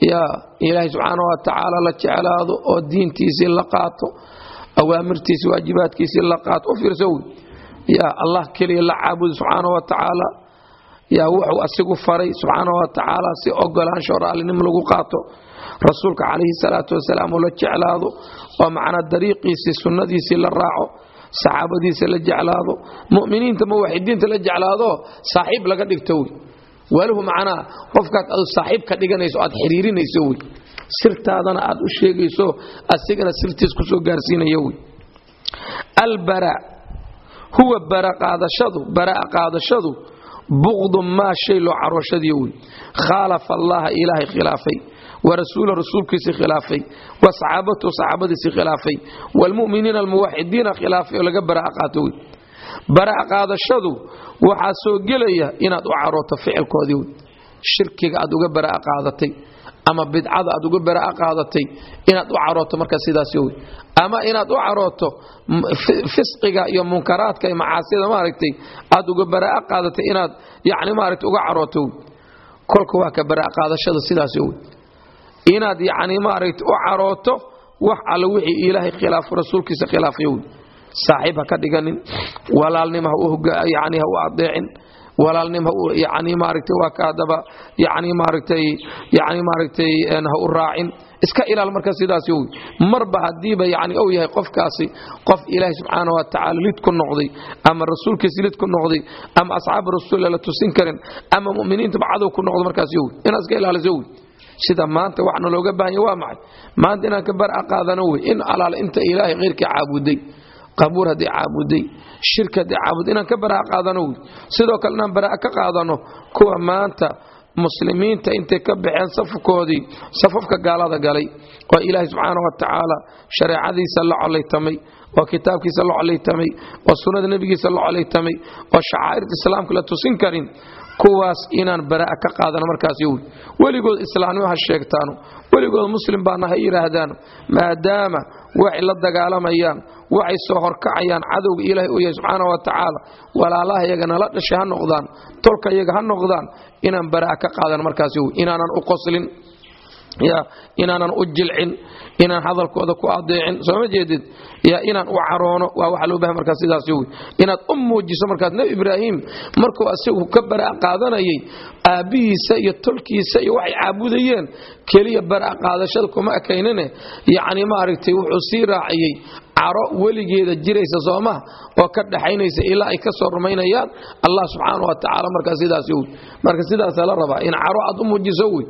ya ilaahay subxaana wa la jeclaado oo diintiisii la qaato awaamirtiisii waajibaadkiisii la qaato u fiirso wey ya allah keliya la caabudo subxaana wa ya wuxuu asigu faray subxaana wa tacaala si ogolaansho raallinimo lagu qaato rasuulka calayhi salaatu wasalaam la jeclaado oo macnaa dariiqiisii sunnadiisii la raaco saxaabadiisa la jeclaado mu'miniinta muwaxidiinta la jeclaado saaxiib laga dhigto wey. Waluhu macnaa qofkaad adu saaxiib ka dhiganayso aad xiriirinayso wey. Sirtaadana aad u sheegayso asigana sirtiis ku soo gaarsiinaya wey. Albara huwa baraa qaadashadu buqdu maa shay loo carooshadiyo wey. Khaalafa allaha ilaahay khilaafay warasuula rasuulkiisii khilaafay. Wa saxaabatu saxaabadiisii khilaafay. Waalmu'miniina almuwaxidiina khilaafay oo laga baraa qaato wey baraa qaadashadu waxaa soo gelaya inaad u carooto ficilkoodii wey shirkiga aad ama bidcada aad uga baraa qaadatay inaad u carooto markaa sidaas wey ama inaad u carooto fisqiga iyo munkaraadka iyo macaasida maaragtay aad uga baraa qaadatay inaad yani maaragtay uga carooto kolka waa ka baraa qaadashada sidaas wey inaad yani maaragta u carooto wax alle wixii ilaahay khilaafo rasuulkiisa khilaafyo wey saaxiib ha ka dhiganin walaalnimo yani ha u adeecin walaalnimo yani maaragtay waa ka yani maaragtay yani maaragtay ha u raacin. Iska ilaal marka sidaas wey. Marba haddiiba yani uu yahay qofkaasi qof ilaahay subxaana wa tacaala lid ku noqday ama rasuulkiisa lid ku noqday ama asxaaba rasuulla la tusin karin ama mu'miniintaba cadow ku noqdo markaas wey. Inaad iska ilaaliso wey sida maanta waxna looga baahanya waa maxay? Maanta inaan ka bara qaadano wey in alaal inta ilaahay khayrkii caabuday qabuur haddii caabuday shirk haddii caabuday inaan ka baraa qaadano wey. Sidoo kale inaan baraa ka qaadano kuwa maanta muslimiinta intay ka baxeen safkoodii safafka gaalada galay oo ilaahay subxaana wa tacaala shareecadiisa la colaytamay oo kitaabkiisa la colaytamay oo sunnada nebigiisa la colaytamay oo shacaa'irta islaamka la tusin karin kuwaas inaan baraa ka qaadano markaas yowy weligood islaamnimo ha sheegtaano weligood muslim baana ha yidhaahdaano maadaama waxay la dagaalamayaan waxay soo horkacayaan cadowga ilaahay u yahay subxaana wa tacaala walaalaha iyaga nala dhashay ha noqdaan tolka iyaga ha noqdaan inaan baraa ka qaadano markaas yowy inaanan u qoslin ya inaanan u jilcin inaan hadalkooda ku adeecin sooma jeedid ya inaan u caroono waa waxa loo bahay markaas sidaas yowy inaad u muujiso markaas nebi ibraahim markuu asigu ka baraa aabbihiisa iyo tolkiisa iyo waxay caabudayeen keliya baraa kuma ekaynine. Yacni maaragtay wuxuu sii raaciyey caro weligeeda jiraysa soomaha oo ka dhaxaynaysa ilaa ay ka rumaynayaan allah subxaana wa markaa sidaas yowy marka sidaasaa la rabaa in caro aad u muujiso wey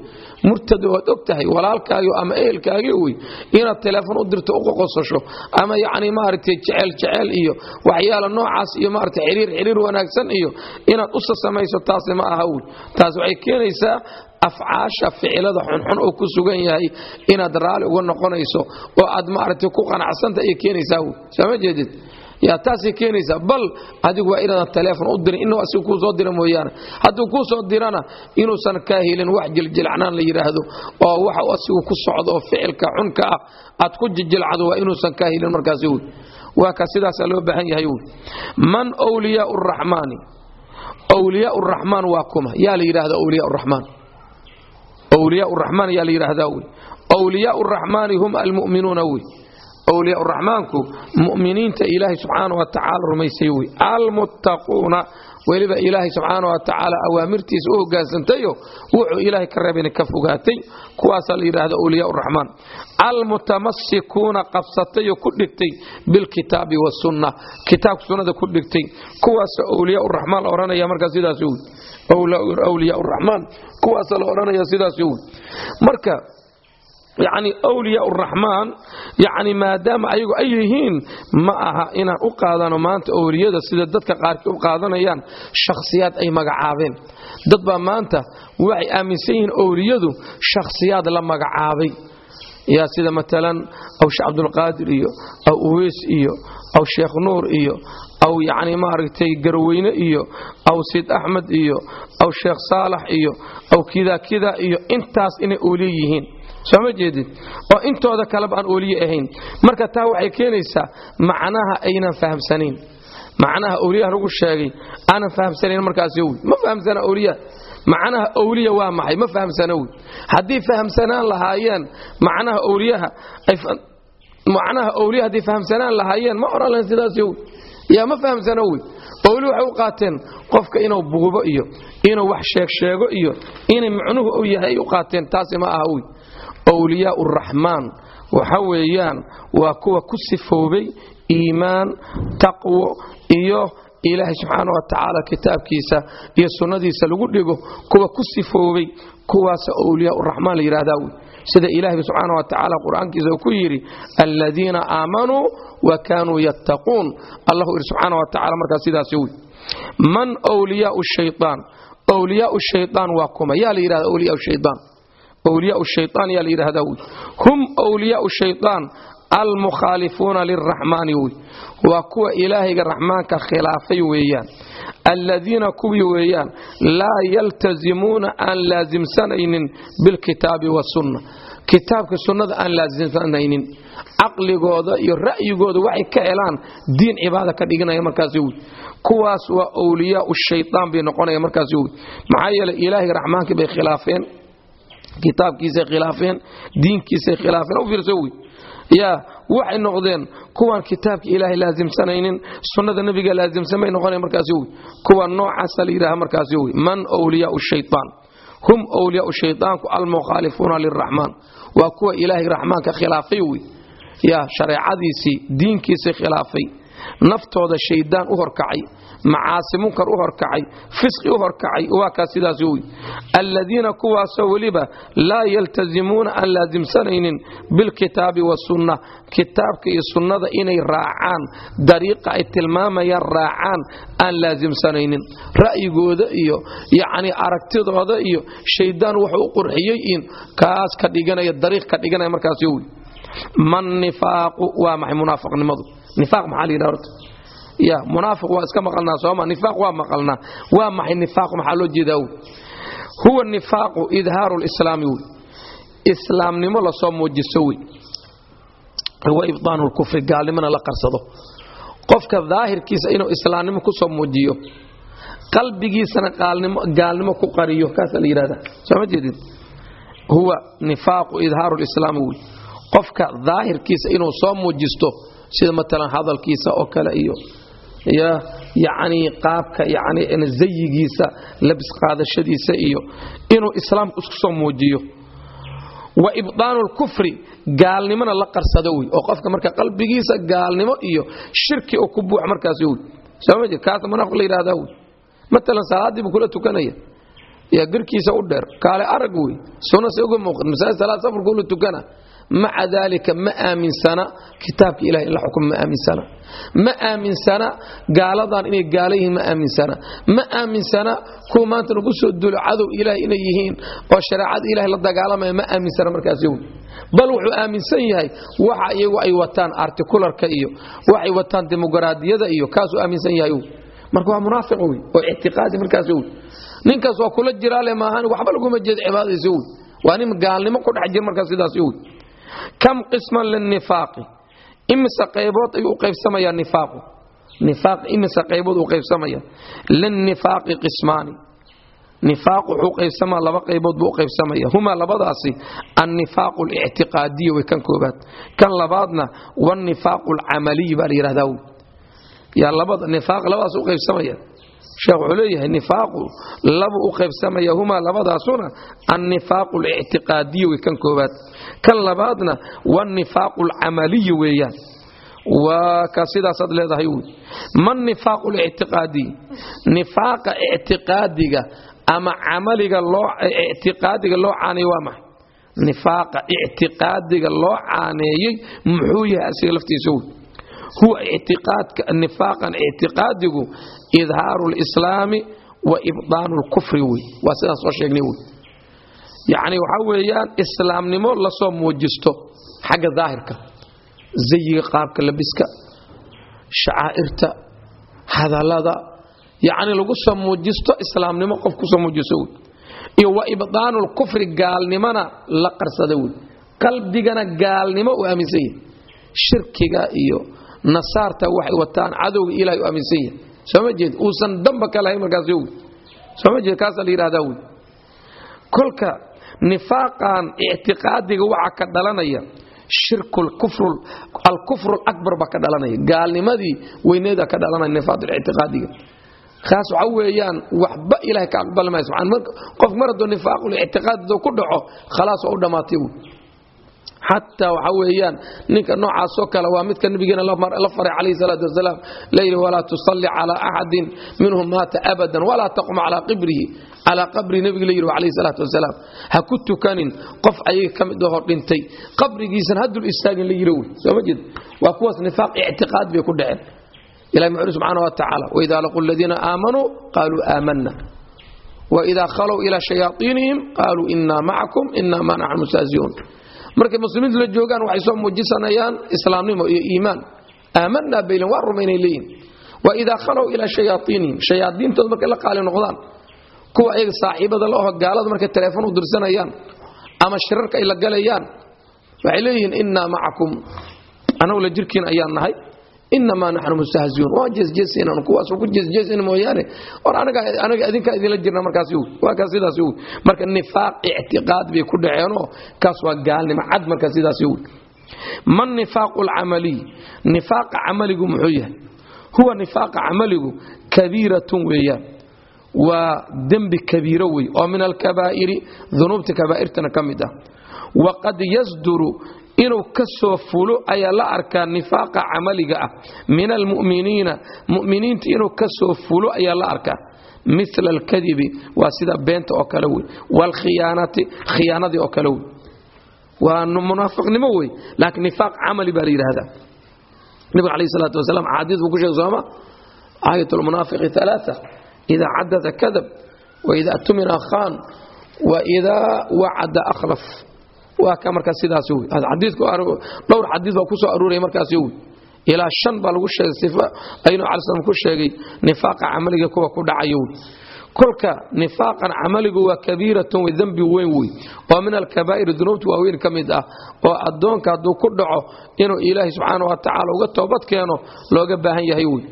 murtad oad og tahay walaalkaagii ama ehelkaagii wey inaad teleefon u dirto u qoqosasho ama yacni maaragtay jeceel jeceel iyo waxyaala noocaas iyo maaragtay xiriir xiriir wanaagsan iyo inaad u sasamayso taasi ma aha wey taas waxay keenaysaa afcaasha ficilada xunxun oo ku sugan yahay inaad raali uga noqonayso oo aad maaragtay ku qanacsanta ayay keenaysaa wey sooma jeedid yaa taasay keenaysaa bal adigu waa inaadan teleefon u dirin inuu asigu kuu soo dira mooyaane. Hadduu kuu soo dirana inuusan kaa helin wax jiljilcnaan la yidhaahdo oo waxa asigu ku socdo oo ficilka xunka ah aad ku jiljilcdo waa inuusan kaa helin markaasi wey. Waa ka sidaasaa loo baahan yahay wey. Man wliyaau raxmaani wliyaa raxmaan waa kuma. Yaa la yidhahda wliyaa raxmaan wliyaa raxmaan yaa la yidhaahdaa wey. Wliyaa raxmaani hum almu'minuuna wey wliyaa raxmaanku mu'miniinta ilaahay subxaana wa tacaala rumaysay wey. Almuttaquuna weliba ilaahay subxaana wa tacaala awaamirtiisa u hogaansantayo wuxuu ilaahay ka reebana ka fogaatay kuwaasaa la yidhahda wliyaa raxmaan almutamasikuuna qabsatayoo ku dhigtay bilkitaabi wasunna kitaabka sunnada ku dhigtay kuwaasa wliyaa raxmaan la odhanaya markaa sidaas wey. Wliyaa raxmaan kuwaasa la odhanaya sidaas wey. Marka yacni awliyaa uraxmaan yacni maadaama ayagu ay yihiin ma aha inaan u qaadano maanta owliyada sida dadka qaarkii u qaadanayaan shakhsiyaad ay magacaabeen. Dad baa maanta waxay aaminsan yihiin owliyadu shakhsiyaad la magacaabay. Yaa sida matalan aw sheekh cabdulqaadir iyo aw uweys iyo aw sheekh nuur iyo aw yacni maaragtay garweyne iyo aw sid axmed iyo aw sheekh saalax iyo aw kida kida iyo intaas inay ooliye yihiin soo ma jeedid oo intooda kaleba aan ooliye ahayn. Marka taa waxay keenaysaa macnaha aynan fahamsanayn. Macnaha owliyaha lagu sheegay aanan fahamsanayn markaas wy ma fahamsana owliya macnaha owliya waa maxay? Ma fahamsana wy haddii fahamsanaan lahaayeen macnaha owliyaha macnaha owliya haddii fahamsanaan lahaayeen ma oran lahayn sidaas wy yaa ma fahamsana wey owli waxay u qaateen qofka inuu buubo iyo inuu wax sheeg sheego iyo inay macnuhu u yahay ay u qaateen taasi ma aha wey wliyaa uraxmaan waxa weeyaan waa kuwa ku sifoobay iimaan taqwo iyo ilaahay subxaana wa tacaala kitaabkiisa iyo sunnadiisa lagu dhigo kuwa ku sifoobay kuwaasa wliyaa uraxmaan la yidhahdaa wey. Sida ilaahay subxaana wa tacaala qur'aankiisa uu ku yidhi aladiina aamanuu wa kaanuu yattaquun. Allahu yidhi subxaana wa tacala markaas sidaas wey. Man wliyaau shayaan wliyaau shayaan waa kuma. Yaa la yidhahda wliyaa shayaan wliyaa shayaan yaa la yidhahdaa wy hum wliyaau shayaan almukhaalifuuna liraxmaani wey waa kuwa ilaahayga raxmaanka khilaafay weeyaan aladiina kuwii weeyaan laa yaltazimuuna aan laasimsanaynin bilkitaabi wasunna kitaabka sunnada aan laasimsanaynin caqligooda iyo ra'yigooda waxay ka helaan diin cibaada ka dhiganaya markaas wey kuwaas waa wliyaau shayaan bay noqonaya markaas wey maxaa yeeley ilaahayga raxmaankii bay khilaafeen kitaabkiisay khilaafeen diinkiisay khilaafeen u fiirso wey yaa waxay noqdeen kuwaan kitaabka ilaahay laasimsanaynin sunnada nebiga laasimsan bay noqonaya markaasi wey kuwa noocaasa la yidhaha markaasi wey man wliyaau shayaan hum wliyaau shaydaanku almukhaalifuuna liraxmaan waa kuwa ilaahay raxmaanka khilaafay wey yaa shareecadiisii diinkiisay khilaafay naftooda shaydaan u horkacay macaasi munkar u horkacay fisqi u horkacay waa kaas sidaas wey alladiina kuwaasoo weliba laa yaltazimuuna aan laasimsanaynin bilkitaabi wasunna kitaabka iyo sunnada inay raacaan dariiqa ay tilmaamayaan raacaan aan laasimsanaynin ra'yigooda iyo yacni aragtidooda iyo shaydaan wuxuu u qurxiyey in kaas ka dhiganaya dariiq ka dhiganaya markaas wey man nifaaqu waa maxay munaafiqnimadu nifaaq maxaa la yidhaha horta? Ya munaafiq waa iska maqalnaa sooma nifaaq waa maqalnaa. Waa maxay nifaaq maxaa loo jeedaa wey huwa nifaaqu idhaaru lislaami wey islaamnimo la soo muujiso wey wa ibdaanu lkufri gaalnimona la qarsado. Qofka daahirkiisa inuu islaamnimo ku soo muujiyo qalbigiisana gaalnimo ku qariyo kaasaa la yidhahda soo ma jeedin? Huwa nifaaqu idhaaru lislaami wey qofka daahirkiisa inuu soo muujisto sida matalan hadalkiisa oo kale iyo yacni qaabka yani zayigiisa labis qaadashadiisa iyo inuu islaamku isku soo muujiyo. Wa ibdaanu lkufri gaalnimona la qarsado wey oo qofka marka qalbigiisa gaalnimo iyo shirki uu ku buux markaas wey sooma jir kaasa munaafiq la yidhahdaa wey matalan salaaddii buu kula tukanaya. Yaa garkiisa u dheer kaale arag wey sunase uga muuqan masaajid salaad safarku la tukana maca daalika ma aaminsana kitaabka ilahay in la xukumo ma aaminsana. Ma aaminsana gaaladan inay gaala yihiin ma aaminsana. Ma aaminsana kuwa maanta nagu soo dulo cadow ilahay inay yihiin oo shareecada ilahay la dagaalamaya ma aaminsana markaas yow. Bal wuxuu aaminsan yahay waxa iyagu ay wataan artikularka iyo waxay wataan dimuqraadiyada iyo kaasuu aaminsan yahay marka waa munaafiq wey oo ictiqaadi markaas wey ninkaas waa kula jiraale maahan waxba laguma jeedo cibaadadiisa wey waa nin gaalnimo ku dhex jir markaas sidaas wey kam qisman linifaaqi imise qaybood ayuu u qaybsamayaa nifaaqu nifaaq imise qaybood uu qaybsamaya linnifaaqi qismaani nifaaq wuxuu qaybsamaa laba qaybood buu qaybsamaya humaa labadaasi annifaaqu alictiqaadiya way kan koobaad kan labaadna wanifaaqu alcamaliy baa la yidhahdaa nifaaq labadaas u qaybsamaya sheekh wuxuu leeyahay nifaaqu labu u qaybsamaya humaa labadaasuna annifaaqu alictiqaadiya way kan koobaad kan labaadna wanifaaqu alcamaliyi weeyaan. Waa ka sidaasaad leedahay wy ma nifaaqu lictiqaadiy nifaaqa ictiqaadiga ama camaliga loo ictiqaadiga loo caanayo waa maxay? Nifaaqa ictiqaadiga loo caaneeyey muxuu yahay asiga laftiisa wey huwa nifaaqan ictiqaadigu idhaaru lislaami wa ibdaanu lkufri wey waa sidaan soo sheegnay wey yacni waxaa weeyaan islaamnimo la soo muujisto xagga daahirka. Zayiga qaabka labiska shacaa'irta hadallada. Yacni lagu soo muujisto islaamnimo qof ku soo muujisto wey iyo wa ibdaanu lkufri gaalnimona la qarsada wey qalbigana gaalnimo u aaminsan yahay. Shirkiga iyo nasaarta waxay wataan cadowga ilahay u aaminsan yahay. Sooma jeed uusan damba ka lahayn markaas wey sooma jeed kaasaa la yidhahdaa wey kolka nifaaqan ictiqaadiga waxaa ka dhalanaya. Shirku alkufru alabar baa ka dhalanaya. Gaalnimadii weyneeda ka dhalanaya nifaaq ictiqaadiga kaas waxa weeyaan waxba ilahay ka aqbali subxaan. Qof mar hadduu nifaaqul ictiqaad ku dhaco khalaas waa u dhammaatay xataa waxa weeyaan ninka noocaasoo kale waa midka nabigeena la faray calayhi salaatu wasalaam layidhi walaa tusalli calaa axadin minhum maata abadan walaa taqum calaa qibrihi calaa qabri nebiga la yidhi calayhi salaatu wasalaam. Ha ku tukanin qof ayaga ka mid ahoo dhintay. Qabrigiisana ha dul istaagin la yidhi wey soo ma jeed waa kuwaas nifaaq ictiqaad bay ku dhaceen. Ilahi muxuu subxaana wa tacaala waidaa laquu aladiina aamanuu qaaluu aamanna waidaa khalow ilaa shayaaiinihim qaaluu inaa macakum inaa ma naxnu mustahziuun markay muslimiintu la joogaan waxay soo muujisanayaan islaamnimo iyo iimaan. Aamanaa baylan waa rumaynay leeyihiin waidaa khalow ilaa shayaaiinihim shayaadiintooda markay la qaali noqdaan kuwa ayaga saaxiibada la oho gaalada markay teleefon u dirsanayaan ama shirarka ay la galayaan waxay leeyihiin inaa macakum annagu la jirkiin ayaan nahay inamaa naxnu mustahziuun waan jeesjeesaynan kuwaas ku jeesjeesayna mooyaane or anaga idinkaa idinla jirna markaas waa sidaas wy marka nifaaq ictiqaad bay ku dhaceenoo kaas waa gaalnimo cad marka sidaas wy man nifaaqu lcamaliy nifaaqa camaligu muxuu yahay huwa nifaaqa camaligu kabiiratun weeyaan waa dembi kabiiro wey oo min alkabaa'iri dunuubta kabaa'irtana ka mid ah waqad yasduru inuu ka soo fulo ayaa la arkaa nifaaqa camaliga ah. Min almuminiina muminiinta inuu ka soo fulo ayaa la arkaa. Mila alkadibi waa sida beenta oo kale wey. Waalkhiyaanati khiyaanadii oo kale wey. Waa munaafiqnimo wey laakiin nifaaq camali baa la yidhaahdaa. Nabiga alayh salaatu wasalaam axaadiis buu ku sheegay sooma aayat lmunaafiqi alaaa idaa cadada kadab waida tumina khaan waidaa wacada akhlaf waa ka markaa sidaas wey dhowr xadiis baa ku soo aruuraya markaas wey ilaa shan baa lagu sheegay aynu slam ku sheegay nifaaqa camaliga kuwa ku dhacayo wey kolka nifaaqan camaligu waa kabiiratun wey dembi weyn wey oo min alkabaa'ir dunuubta waaweyn ka mid ah oo addoonka hadduu ku dhaco inuu ilaahay subxaana wa tacaala uga toobad keeno looga baahan yahay wey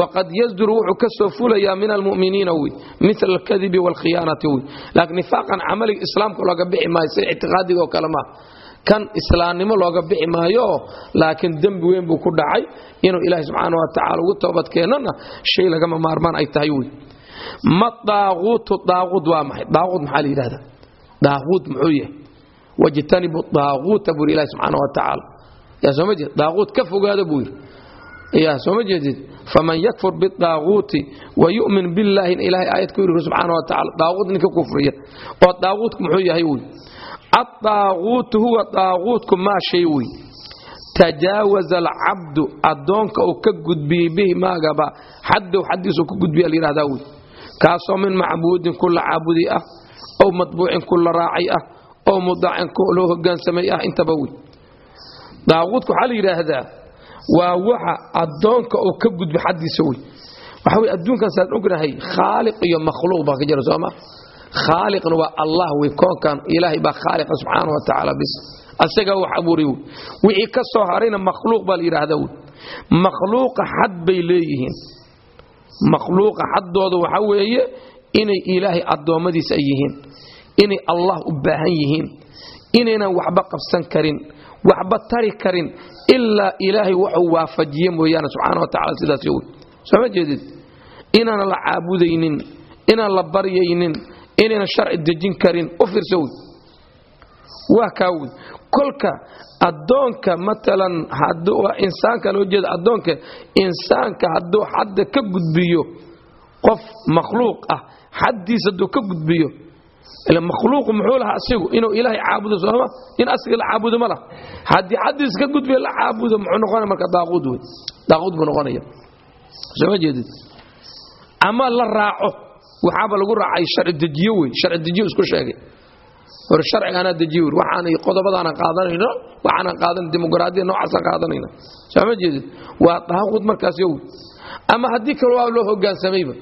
waqad yasduru wuxuu ka soo fulayaa min almuminiina wey mila alkadibi waalkhiyaanati wey laakiin nifaaqan camaliga islaamka looga bixi maayo sida ictiqaadiga oo kale maaha. Kan islaamnimo looga bixi maayo laakiin dembi weyn buu ku dhacay inuu ilaahay subxaana wa tacaala ugu toobad keenana shay lagama maarmaan ay tahay wey ma daaquutu daaquud waa maxay? Daaquud maxaa la yidhahdaa? Daaquud muxuu yahay? Wajtanibu daaquuta buu ilahi subxaana wa tacaala. Yaa soo ma jeed? Daaquud ka fogaada buu yidhi. Yaa soo ma jeedid faman yakfur bidaaquuti wa yu'min billaahi in ilaahay aayad ku yidhi subxaana wa tacala daaquud ninka kufriya oo daaquudku muxuu yahay wey? Addaaquutu huwa daaquudku maa shay wey? Tajaawaza alcabdu addoonka uu ka gudbiyey bihi maagaba xaddow xaddiisuu ka gudbiya la yidhahdaa wey kaasoo min macbuudin ku la caabudi ah ow matbuucin ku la raacay ah oo mudaacin loo hogaansamay ah intaba wey daaquudka waxaa la yidhaahdaa waa waxa addoonka oo ka gudba xaddiisa wey waxa wey adduunkan saan ognahay khaaliq iyo makhluuq baa ka jira sooma khaaliqna waa allah wey koonkan ilaahay baa khaaliqa subxaana wa tacaala bis. Asagaa wax abuuray wey wixii ka soo harayna makhluuq baa la yidhaahdaa wey makhluuqa xad bay leeyihiin makhluuqa xaddooda waxa weeye inay ilaahay addoommadiis ay yihiin inay allah u baahan yihiin inaynan waxba qabsan karin waxba tari karin ilaa ilaahay waxuu waafajiye mooyaane subxaana wa tacala sidaas soo ma jeedid? Inaanan la caabudaynin inaan la baryaynin inaynan sharci dejin karin u fiirso wey waa kaa wey kolka addoonka maalan insaanka loo jeeda addoonka insaanka hadduu xadda ka gudbiyo qof makhluuq ah xaddiisa hadduu ka gudbiyo makhluuqu muxuu lahaa asigu inuu ilaahay caabudo sooma in asiga la caabudo ma laha. Haddii xaddiis ka gudbaya la caabudo muxuu noqonaya marka daaquud wey daaquud buu noqonaya. Sooma jeedid? Ama la raaco waxaaba lagu raacay sharci dejiyo wey sharci dejiyo isku sheegay hor sharciga anaa dejiyo wey waxaan qodobadaanan qaadanayno waxaanan qaadan dimuqraadiya noocaasaan qaadanayna. Sooma jeedid? Waa daaquud markaas yow. Ama haddii kale waa loo hogaansamayba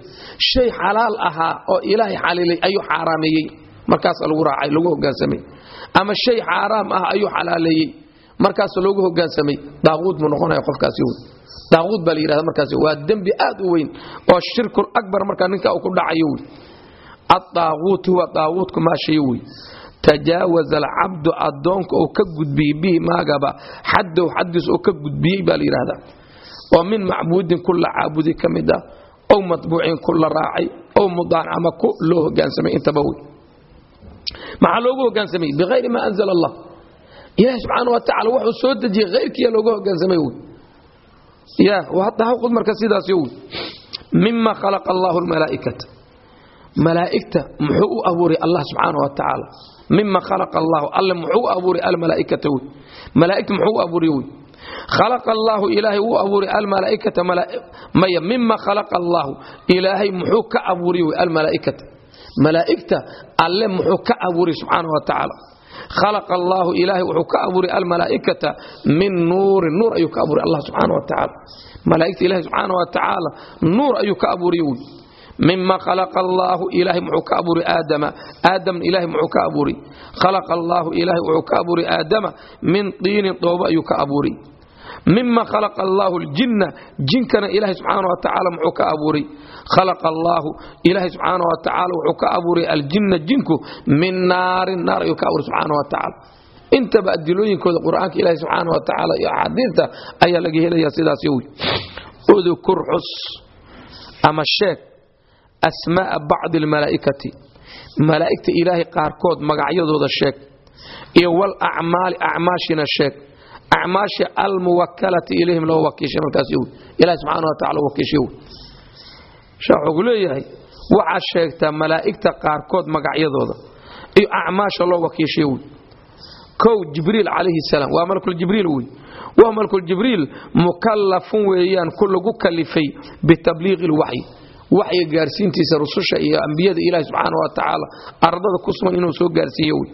shay xalaal ahaa oo ilaahay xaliilay ayuu xaaraameeyey markaas lagu raacay lagu hogaansamay ama shay xaaraam ah ayuu xalaaleeyey. Markaas loogu hogaansamay daaquud buu noqonaya qofkaasi wey daaquud baa la yidhahda markaasi waa dembi aad u weyn oo shirkul akbar markaa ninka uu ku dhacayo wey addaaquut huwa daaquutku maa shay wey tajaawaza alcabdu addoonka uu ka gudbiyey bihi maagaba xaddow xaddiis uu ka gudbiyey baa la yidhahdaa oo min macbuudin ku la caabudi ka mid ah ow matbuucin ku la raacay ow mudaan ama ku loo hogaansamay intaba wey. Maxaa loogu hogaansamay? Biayri ma anzla allah ilahi subxaana wa tacala wuxuu soo dejiyey hayrkiiya looga hogaansamay wey. Ya waa daaqud marka sidaas wey. Mima khalaqa allahu lmalaa'ikata malaa'igta muxuu u abuuray allah subxaana wa tacaala mima khalaqa allahu alle muxuu abuuray almalaa'ikata wey. Malaa'igta muxuu abuuray wey. Khalaqa allaahu ilaahay wuu abuuray almalaaikata maya mima khalaqa allaahu ilaahay muxuu ka abuuray wey almalaa'ikata. Malaa'igta alle muxuu ka abuuray subxaana wa tacaala khalaqa allaahu ilaahay wuxuu ka abuuray almalaa'ikata min nuurin nuur ayuu ka abuuray allah subxaana wa tacaala malaa'igta ilahi subxaana wa tacaala nuur ayuu ka abuuray wey mima khalaqa allaahu ilaahay muxuu ka abuuray aadama aadamna ilaahay muxuu ka abuuray khalaqa allaahu ilaahay wuxuu ka abuuray aadama min tiinin dhoobo ayuu ka abuuray mima khalaqa allaahu ljinna jinkana ilaahay subxaana wa tacaala muxuu ka abuuray khalaqa allaahu ilaahay subxaana wa tacaala wuxuu ka abuuray aljinna jinku min naarin naar ayuu ka abuuray subxaana wa tacaala intaba adilooyinkooda qur'aanka ilahi subxaana wa tacaala iyo axaadiista ayaa laga helaya sidaas yowy udukur xus ama sheeg asmaaa bacdi almalaa'ikati malaa'igta ilaahay qaarkood magacyadooda sheeg iyo walacmaali acmaashina sheeg acmaasha almuwakalati ilayhim loo wakiishay markaas yowy ilahi subxaana wa tacala wakiishay yowy sheekh wuxuu leeyahay waxaad sheegtaa malaa'igta qaarkood magacyadooda iyo acmaasha loo wakiishay wey kow jibriil calayhi salaam waa malkuljibriil wey waa malkuljibriil mukallafun weeyaan ku lagu kalifay bitabliiqi lwaxyi waxyiga gaarsiintiisa rususha iyo ambiyada ilaahi subxaana wa tacaala ardada ku sugan inuu soo gaarsiiyo wey.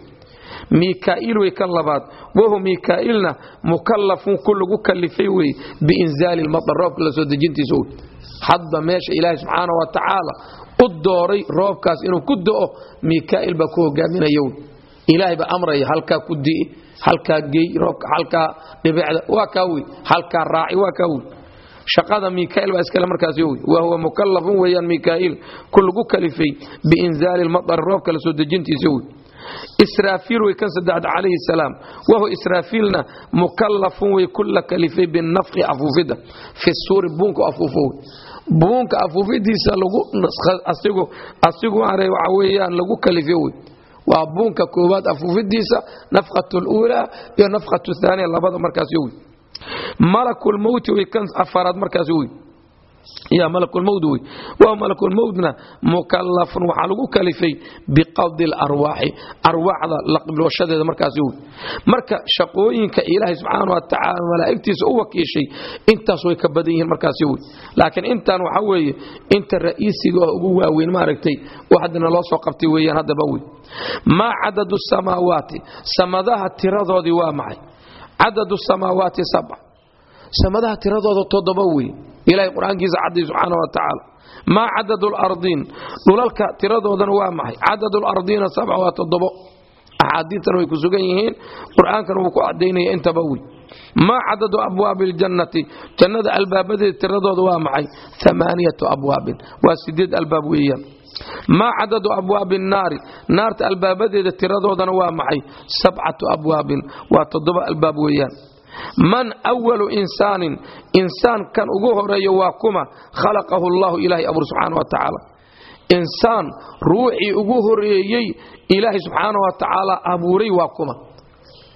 Mikaa'iil wey kan labaad wahu mikaa'iilna mukallafun ku lagu kalifay wey biinzaali lmatar roobka la dejintiisa wey. Hadba meesha ilaahi subxaana wa tacaala u dooray roobkaas inuu ku do'o mikaa'il baa ku hogaaminaya wey. Ilaahay baa amraya halkaa ku di'i halkaa gey roobka halkaa dhibicda waa kaa wey halkaa raaci waa kaa wey shaqada mikaa'il baa iskale markaas wey wa huwa weeyaan mikaa'il ku lagu kalifay biinzaali lmatar roobka la dejintiisa wey israafiil wey kan saddexaad calayhi salaam. Wahu israafiilna mukallafun wey kula kalifay binafqi afuufidda. Fi suuri buunka afuufo buunka afuufidiisa asigu are waxa weeyaan lagu kalife wey waa buunka koowaad afuufidiisa nafqat luulaa iyo nafqat thaaniya labada markaas wey malakulmowti wey kan afaraad markaas wey. Ya malakulmowd wey. Waa malakulmowdna mukallafun waxaa lagu kalifay biqabdi larwaaxi arwaaxda la qiblooashadeeda markaas wey. Marka shaqooyinka ilaahay subxaana wa tacaala malaa'igtiisa u wakiishay intaas way ka badan yihiin markaas wey. Laakiin intaan waxa weeye inta ra'iisiga oo ugu waaweyn maaragtay waxdina loo soo qabtay weeyaan haddaba cadadu samaawaati sabc samadaha tiradooda toddoba wey ilahay qur'aankiisa cadday subxaana wa tacaala maa cadadu lardiin dhulalka tiradoodana waa maxay cadadu lardiina sabca waa toddobo axaadiistana way ku sugan yihiin qur'aankana wuu ku cadaynaya intaba wey maa cadadu abwaabi ljannati jannada albaabadeeda tiradooda waa maxay amaaniyatu abwaabin waa sideed albaab weeyaan maa cadadu abwaabi nnaari naarta albaabadeeda tiradoodana waa maxay? Sabcatu abwaabin. Waa toddoba albaab weeyaan. Man walu insaanin? Insaan kan ugu horeeyo waa kuma. Khalaqahu llahu ilaahay abuur subxaana wa tacaala. Insaan ruuxii ugu horeeyey ilaahay subxaana wa tacaala abuuray waa kuma.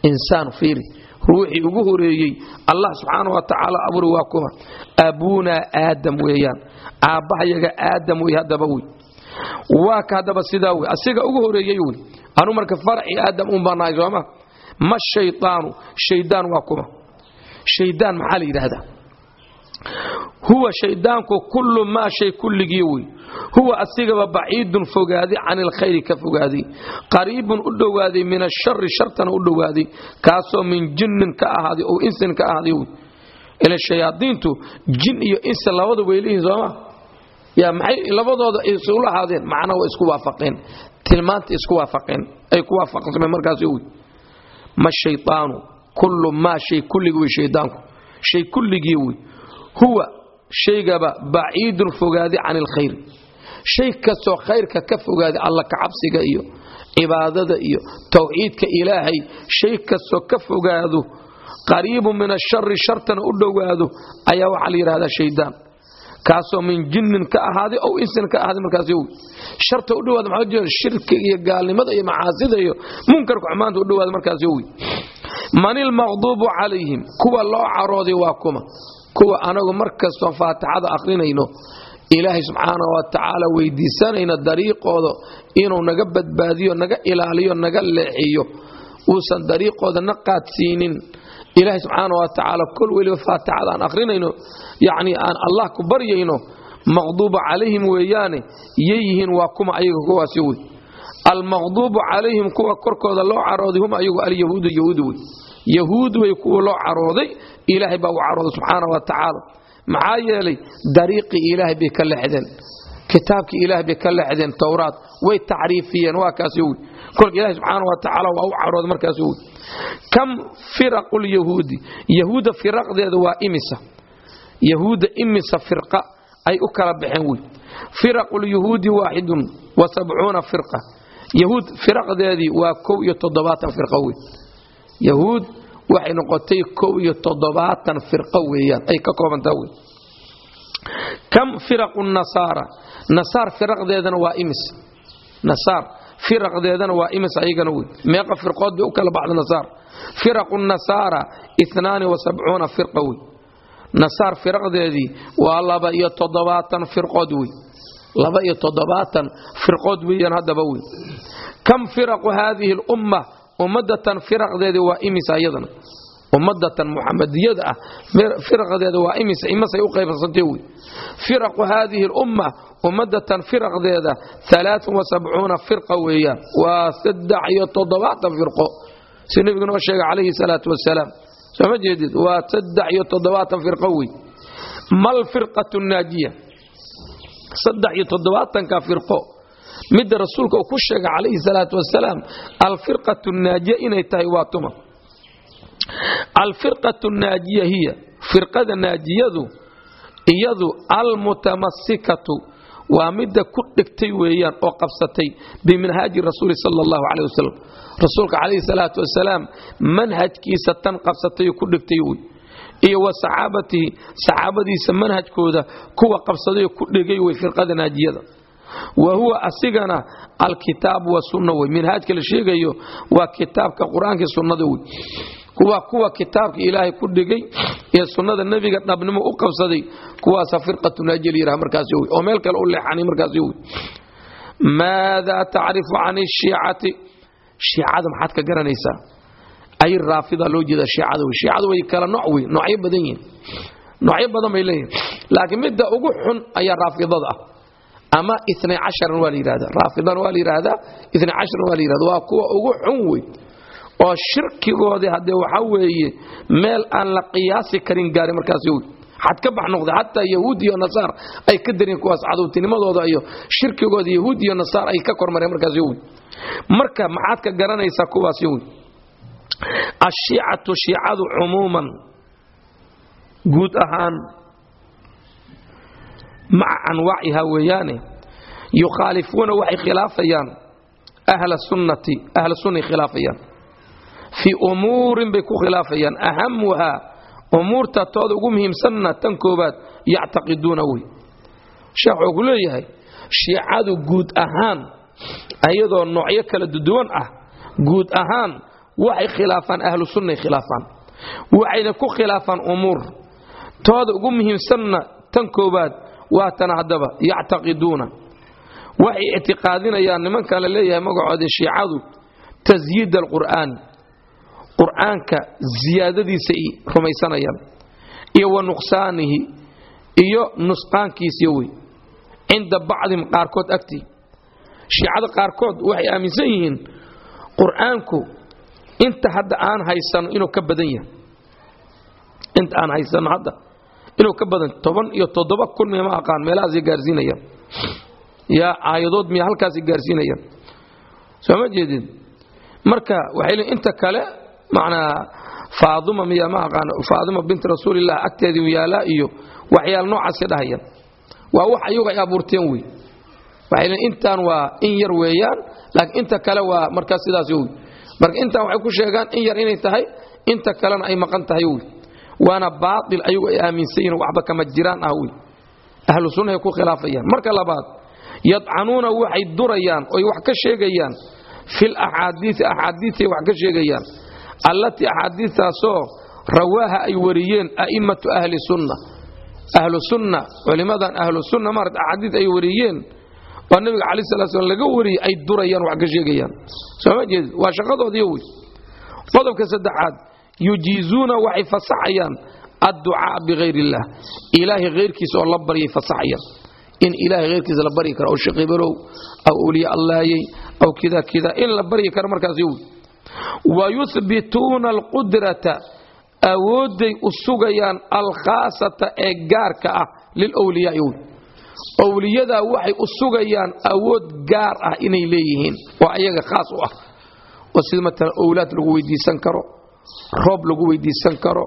Insaan fiiri. Ruuxii ugu horeeyey allah subxaana wa tacaala abuuray waa kuma. Abuunaa aadam weeyaan. Aabbahayaga aadam wey haddaba wey waa ka haddaba sidaa wey asiga ugu horeeyey wey anu marka farci aadam un baa nahay sooma. Ma shaydaanu shaydaan waa kuma. Shaydaan maxaa la yidhaahdaa? Huwa shaydaanku kullu maa shay kulligii wey huwa asigaba baciidun fogaaday can ilkhayri ka fogaaday qariibun u dhowaaday min ashari shartana u dhowaaday kaasoo min jinnin ka ahaaday oo insin ka ahaaday ila shayaadiintu jin iyo insi labadu bay leeyihiin sooma yaa maxay labadooda isula ahaadeen macna waa isku waafaqeen. Tilmaanta isku waafaqeen. Ay ku waafaqsameen markaas wey ma shaydaanu kullu maa shay kulligii wey shaydaanku shay kulligii wey huwa shaygaba baciidun fogaaday can ilkhayr shay kastoo khayrka ka fogaaday alla kacabsiga iyo cibaadada iyo tawxiidka ilaahay. Shay kastoo ka fogaado qariibun min ashari shartana u dhowaado ayaa waxaa la yidhahdaa shaydaan kaasoo min jinnin ka ahaaday ow insin ka ahaaday markaas wy sharta u dhawaada maxaa jira? Shirkiga iyo gaalnimada iyo macaasida iyo munkarka xumaanta u dhawaada markaas wy man ilmaqduubu calayhim. Kuwa loo carooday waa kuma. Kuwa anagu mar kastoo faatixada akhrinayno. Ilaahay subxaana wa tacaala weydiisanayna dariiqooda inuu naga badbaadiyo naga ilaaliyo naga leexiyo. Uusan dariiqooda na qaadsiinin ilaahay subxaana wa kol weliba faatixada aan akhrinayno yacni aan allah ku baryayno maqduuba calayhim weeyaane yeyihiin waa kuma ayaga kuwaasi wey. Almaqduubu calayhim kuwa korkooda loo carooday hum ayagu alyahuudu yahuud wey. Yahuud way kuwa loo carooday ilaahay baa u carooday subxaana wa tacaala maxaa yeelay dariiqii ilaahay bay ka lexdeen kitaabkii ilaahay bay ka lexdeen towraad way tacriifiyeen waa kaasi wy kolka ilahay subxaana wa tacaala waa u carooday markaasi wy kam firaqu lyahuudi yahuudda firaqdeeda waa imisa. Yahuudda imisa firqa ay u kala baxeen wey. Firaqu lyahuudi waaxidun wa sabcuuna firqa. Yahuud firaqdeedii waa kow iyo toddobaatan firqa wey. Yahuud waxay noqotay kow iyo toddobaatan firqo weeyaan ay ka koobantaa wey. Kam firaqu nasaara? Nasaar firaqdeedana waa imis. Nasaar firaqdeedana waa imis ayagana wey meeqa firqood bay u kala baxda nasaar. Firaqu nasaara inaani wa sabcuuna firqa wey nasaar firaqdeedii waa laba iyo toddobaatan firqood wey laba iyo toddobaatan firqood weeyaan haddaba wey kam firaqu haadihi lumma ummadatan firaqdeedii waa imis ayadana ummadatan muxamadiyada ah firaqdeeda waa imis imasay u qaybsantay wey. Firaqu haadihi lumma ummadatan firaqdeeda firqa weeyaan. Waa iyo toddobaatan firqo. Si nebigu noo sheegay calayhi salaatu wasalaam sooma jeedid? Waa saddex iyo toddobaatan firqo wey. Mal firqatu naajiya. Saddex iyo toddobaatanka firqo. Midda rasuulka uu ku sheegay calayhi salaatu wasalaam alfirqatu naajiya inay tahay waa tuma alfirqatu naajiya hiya firqada naajiyadu iyadu almutamassikatu waa midda ku dhigtay weeyaan oo qabsatay biminhaaji rasuuli sala allahu caleyh wasalam rasuulka calayhi salaatu wasalaam manhajkiisa tan qabsatay ku dhigtay wey iyo wa saxaabatihi saxaabadiisa manhajkooda kuwa qabsaday ku dhigay wey firqada naajiyada. Wa huwa asigana alkitaabu wasunna wey minhaajka la sheegayo waa kitaabka qur'aankii sunnada kuwa kuwa kitaabka ilaahay ku dhigay ee sunnada nebiga dhabnimo u qabsaday kuwaasa firqatu naajil yiraha markaasi wey oo meel kale u leexanay markaasi wey maadaa tacrifu can shiicati? Shiicada maxaad ka garanaysaa? Ay raafida loo jeeda shiicada wey. Shiicada way kala nooc wey noocyo badan yihiin noocyo badan bay leeyihiin laakiin midda ugu xun ayaa raafidada ah. Ama inay casharan waa la yidhahda raafidan waa la yidhaahdaa inay casharan waa la yidhahda waa kuwa ugu xun wey oo shirkigoodii haddee waxaa weeye meel aan la qiyaasi karin gaari markaasi wey xad ka bax noqday xataa yahuud iyo nasaar ay ka dareen kuwaas cadowtinimadooda iyo shirkigooda yahuud iyo nasaar ay ka kormareen markaasi wey marka maxaad ka garanaysaa kuwaasi wey ashiicatu shiicadu cumuuman. Guud ahaan maca anwaaciha weeyaane yukhaalifuuna waxay khilaafayaan ahla sunnati ahla sunnay khilaafayaan fii umuurin bay ku khilaafayaan. Ahamuhaa umuurta tooda ugu muhiimsanna tan koobaad yactaqiduuna wey. Sheekh wuxuu ku leeyahay shiicadu guud ahaan ayadoo noocyo kala duwan ah guud ahaan waxay khilaafaan ahlu sunnay khilaafaan. Waxayna ku khilaafaan umuur. Tooda ugu muhiimsanna tan koobaad waa tan haddaba yactaqiduuna. Waxay ictiqaadinayaan nimankan la leeyahay magacooda shiicadu tasyiid alqur'aani qur'aanka ziyaadadiisa ay rumaysanayaan iyo wa nuqsaanihi iyo nusqaankiisiyo wey cinda bacdihim qaarkood agtii shiicada qaarkood waxay aaminsan yihiin qur'aanku inta hadda aan haysano inuu ka badan yahay. Inta aan haysano hadda inuu ka badan toban iyo toddoba kun miya ma aqaan meelahaasay gaarsiinayaan. Yaa aayadood miya halkaasay gaarsiinayaan. Soo ma jeedin? Marka waxay leeyiin inta kale macnaa faaduma miya ma aqaan? Faaduma binti rasuulillah agteedii yaalaa iyo waxyaala noocaasay dhahayaan waa wax ayagu ay abuurteen wey. Waxay intaan waa in yar weeyaan laakiin inta kale waa markaas sidaas wey marka intaan waxay ku sheegaan in yar inay tahay inta kalena ay maqan tahay wey waana baatil ayagu ay aaminsan yihiin waxba kama jiraan ah wey ahlu sunnahay ku khilaafayaan. Marka labaad yadcanuuna waxay durayaan oy wax ka sheegayaan fil axaadiii axaadiiay wax ka sheegayaan allatii axaadiistaasoo rawaaha ay wariyeen a'immatu ahli sunna. Ahlu sunna culimmadan ahlu sunna maarata axaadiis ay wariyeen. Oo nabiga calaih sala slam laga wariyey ay durayaan wax ka sheegayaan. Soo ma jeedid waa shaqadoodiyo wey qodobka saddexaad yujiizuuna waxay fasaxayaan adducaa bikayr illah ilaahay hayrkiisa oo la baryay fasaxayaan. In ilaahay hayrkiisa la baryi karo aw shaqiibalow aw uliya allaayey aw kida kida in la baryi karo markaas yow wayuhbituuna alqudrata awoodday u sugayaan alkhaasata ee gaarka ah lilwliyaai wey owliyadaa waxay u sugayaan awood gaar ah inay leeyihiin oo ayaga khaas u ah. Oo sida matalan owlaad lagu weydiisan karo roob lagu weydiisan karo